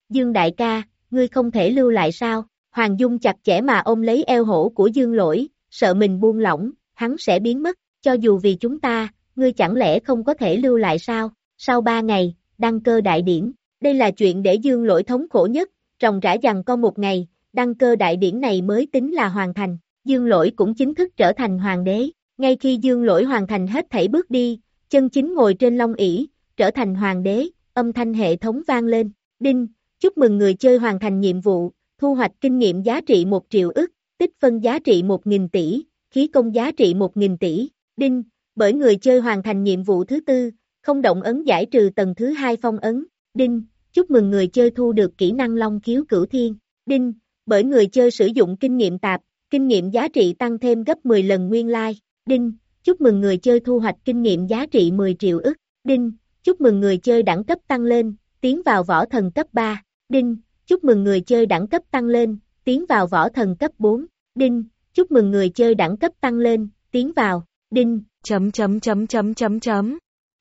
Dương Đại ca, ngươi không thể lưu lại sao? Hoàng Dung chặt chẽ mà ôm lấy eo hổ của Dương Lỗi, sợ mình buông lỏng, hắn sẽ biến mất, cho dù vì chúng ta, ngươi chẳng lẽ không có thể lưu lại sao? Sau ba ngày, đăng cơ đại điển, đây là chuyện để Dương Lỗi thống khổ nhất, ròng rã rằng có một ngày, đăng cơ đại điển này mới tính là hoàn thành, Dương Lỗi cũng chính thức trở thành hoàng đế, ngay khi Dương Lỗi hoàn thành hết thảy bước đi, chân chính ngồi trên long ỷ trở thành hoàng đế, âm thanh hệ thống vang lên, đinh, chúc mừng người chơi hoàn thành nhiệm vụ, thu hoạch kinh nghiệm giá trị 1 triệu ức, tích phân giá trị 1.000 tỷ, khí công giá trị 1.000 tỷ, đinh, bởi người chơi hoàn thành nhiệm vụ thứ tư, không động ấn giải trừ tầng thứ hai phong ấn, đinh, chúc mừng người chơi thu được kỹ năng long khiếu cửu thiên, đinh, bởi người chơi sử dụng kinh nghiệm tạp, kinh nghiệm giá trị tăng thêm gấp 10 lần nguyên lai, like. đinh, chúc mừng người chơi thu hoạch kinh nghiệm giá trị 10 triệu ức, đinh, chúc mừng người chơi đẳng cấp tăng lên, tiến vào võ thần cấp 3, đinh, chúc mừng người chơi đẳng cấp tăng lên, tiến vào võ thần cấp 4, đinh, chúc mừng người chơi đẳng cấp tăng lên, tiến vào, đinh, chấm chấm chấm chấm chấm chấm,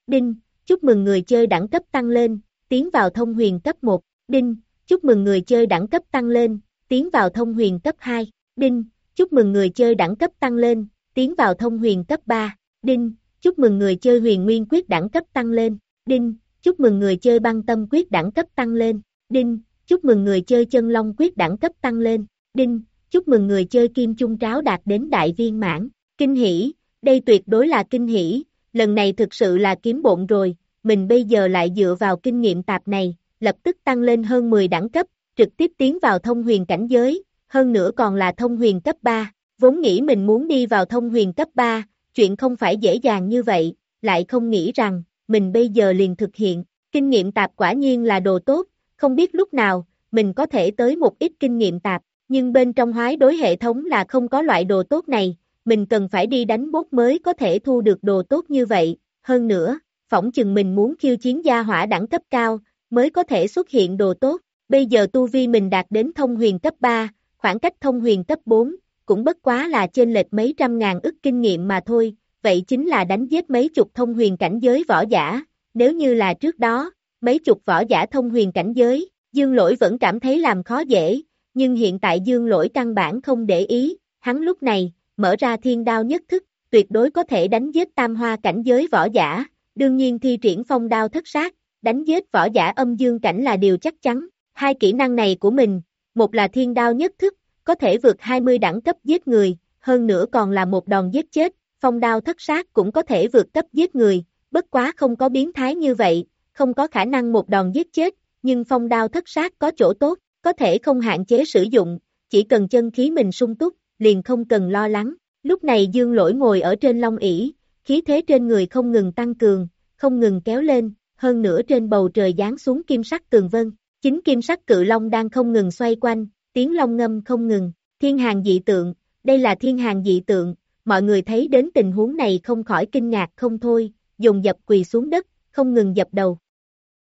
đinh, chúc mừng người chơi đẳng cấp tăng lên, tiến vào thông huyền cấp 1, đinh, chúc mừng người chơi đẳng cấp tăng lên, tiến vào thông huyền cấp 2, đinh, chúc mừng người chơi đẳng cấp tăng lên, tiến vào thông huyền cấp 3, đinh, chúc mừng người chơi huyền nguyên quyết đẳng cấp tăng lên, đinh, chúc mừng người chơi băng tâm quyết đẳng cấp tăng lên, đinh, chúc mừng người chơi chân long quyết đẳng cấp tăng lên, đinh, chúc mừng người chơi kim chung tráo đạt đến đại viên mãn, kinh hỉ, đây tuyệt đối là kinh hỉ, lần này thực sự là kiếm bộn rồi, mình bây giờ lại dựa vào kinh nghiệm tạp này, lập tức tăng lên hơn 10 đẳng cấp, trực tiếp tiến vào thông huyền cảnh giới, hơn nữa còn là thông huyền cấp 3, vốn nghĩ mình muốn đi vào thông huyền cấp 3, chuyện không phải dễ dàng như vậy, lại không nghĩ rằng, mình bây giờ liền thực hiện, kinh nghiệm tạp quả nhiên là đồ tốt, không biết lúc nào, mình có thể tới một ít kinh nghiệm tạp, nhưng bên trong hoái đối hệ thống là không có loại đồ tốt này, mình cần phải đi đánh bốt mới có thể thu được đồ tốt như vậy, hơn nữa, phỏng chừng mình muốn khiêu chiến gia hỏa đẳng cấp cao, mới có thể xuất hiện đồ tốt, bây giờ tu vi mình đạt đến thông huyền cấp 3, khoảng cách thông huyền cấp 4, cũng bất quá là trên lệch mấy trăm ngàn ức kinh nghiệm mà thôi, vậy chính là đánh giết mấy chục thông huyền cảnh giới võ giả, nếu như là trước đó, mấy chục võ giả thông huyền cảnh giới, dương lỗi vẫn cảm thấy làm khó dễ, nhưng hiện tại dương lỗi căn bản không để ý, hắn lúc này, mở ra thiên đao nhất thức, tuyệt đối có thể đánh giết tam hoa cảnh giới võ giả, đương nhiên thi triển phong đao thất sát, đánh giết võ giả âm dương cảnh là điều chắc chắn, hai kỹ năng này của mình, một là thiên đao nhất thức, có thể vượt 20 đẳng cấp giết người, hơn nữa còn là một đòn giết chết, phong đao thất sát cũng có thể vượt cấp giết người, bất quá không có biến thái như vậy, không có khả năng một đòn giết chết, nhưng phong đao thất sát có chỗ tốt, có thể không hạn chế sử dụng, chỉ cần chân khí mình sung túc, liền không cần lo lắng. Lúc này dương lỗi ngồi ở trên long ỷ khí thế trên người không ngừng tăng cường, không ngừng kéo lên, hơn nữa trên bầu trời giáng xuống kim sắc tường vân. Chính kim sắc cự long đang không ngừng xoay quanh, tiếng long ngâm không ngừng, thiên hàng dị tượng, đây là thiên hàng dị tượng, mọi người thấy đến tình huống này không khỏi kinh ngạc không thôi, dùng dập quỳ xuống đất, không ngừng dập đầu.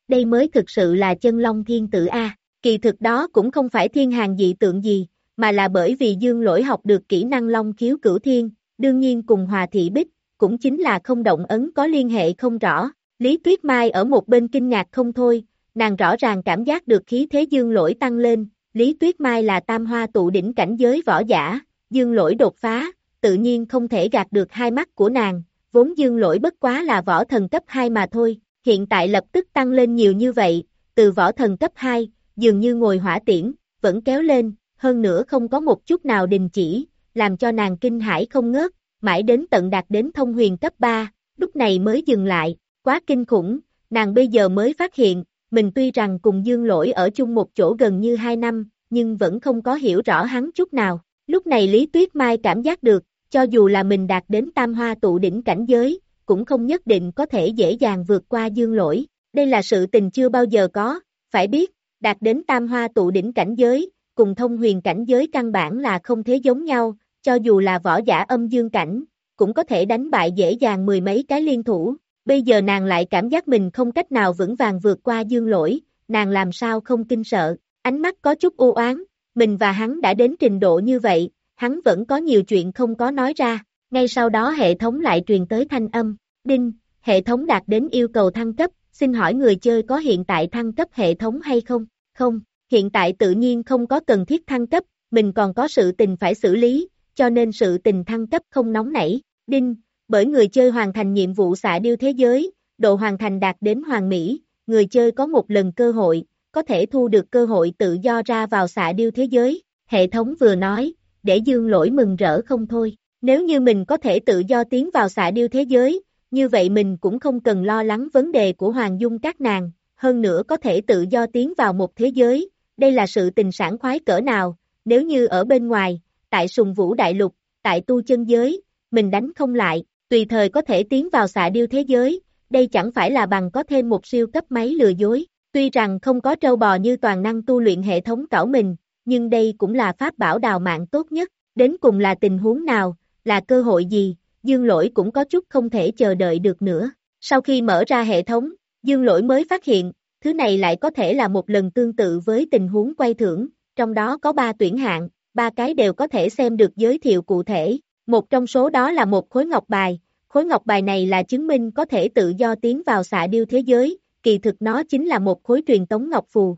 Đây mới thực sự là chân long thiên tử A, kỳ thực đó cũng không phải thiên hàng dị tượng gì, mà là bởi vì dương lỗi học được kỹ năng long khiếu cửu thiên, đương nhiên cùng hòa thị bích, cũng chính là không động ấn có liên hệ không rõ. Lý Tuyết Mai ở một bên kinh ngạc không thôi, nàng rõ ràng cảm giác được khí thế dương lỗi tăng lên, Lý Tuyết Mai là tam hoa tụ đỉnh cảnh giới võ giả, dương lỗi đột phá, tự nhiên không thể gạt được hai mắt của nàng, vốn dương lỗi bất quá là võ thần cấp 2 mà thôi, hiện tại lập tức tăng lên nhiều như vậy, từ võ thần cấp 2, dường như ngồi hỏa tiễn, vẫn kéo lên, hơn nữa không có một chút nào đình chỉ, làm cho nàng kinh hãi không ngớt, mãi đến tận đạt đến thông huyền cấp 3, lúc này mới dừng lại, quá kinh khủng, nàng bây giờ mới phát hiện, mình tuy rằng cùng dương lỗi ở chung một chỗ gần như 2 năm, nhưng vẫn không có hiểu rõ hắn chút nào. Lúc này Lý Tuyết Mai cảm giác được, cho dù là mình đạt đến tam hoa tụ đỉnh cảnh giới, cũng không nhất định có thể dễ dàng vượt qua dương lỗi. Đây là sự tình chưa bao giờ có, phải biết, đạt đến tam hoa tụ đỉnh cảnh giới, cùng thông huyền cảnh giới căn bản là không thế giống nhau, cho dù là võ giả âm dương cảnh, cũng có thể đánh bại dễ dàng mười mấy cái liên thủ. Bây giờ nàng lại cảm giác mình không cách nào vững vàng vượt qua dương lỗi, nàng làm sao không kinh sợ, ánh mắt có chút u oán, mình và hắn đã đến trình độ như vậy, hắn vẫn có nhiều chuyện không có nói ra, ngay sau đó hệ thống lại truyền tới thanh âm, đinh, hệ thống đạt đến yêu cầu thăng cấp, xin hỏi người chơi có hiện tại thăng cấp hệ thống hay không? Không, hiện tại tự nhiên không có cần thiết thăng cấp, mình còn có sự tình phải xử lý, cho nên sự tình thăng cấp không nóng nảy, đinh, bởi người chơi hoàn thành nhiệm vụ xạ điêu thế giới, độ hoàn thành đạt đến hoàn mỹ, người chơi có một lần cơ hội, có thể thu được cơ hội tự do ra vào xạ điêu thế giới, hệ thống vừa nói, để dương lỗi mừng rỡ không thôi, nếu như mình có thể tự do tiến vào xạ điêu thế giới, như vậy mình cũng không cần lo lắng vấn đề của Hoàng Dung các nàng, hơn nữa có thể tự do tiến vào một thế giới, đây là sự tình sản khoái cỡ nào, nếu như ở bên ngoài, tại sùng vũ đại lục, tại tu chân giới, mình đánh không lại, tùy thời có thể tiến vào xạ điêu thế giới, đây chẳng phải là bằng có thêm một siêu cấp máy lừa dối. Tuy rằng không có trâu bò như toàn năng tu luyện hệ thống cảo mình, nhưng đây cũng là pháp bảo đào mạng tốt nhất. Đến cùng là tình huống nào, là cơ hội gì, dương lỗi cũng có chút không thể chờ đợi được nữa. Sau khi mở ra hệ thống, dương lỗi mới phát hiện, thứ này lại có thể là một lần tương tự với tình huống quay thưởng, trong đó có ba tuyển hạng, ba cái đều có thể xem được giới thiệu cụ thể. Một trong số đó là một khối ngọc bài, khối ngọc bài này là chứng minh có thể tự do tiến vào xạ điêu thế giới, kỳ thực nó chính là một khối truyền tống ngọc phù.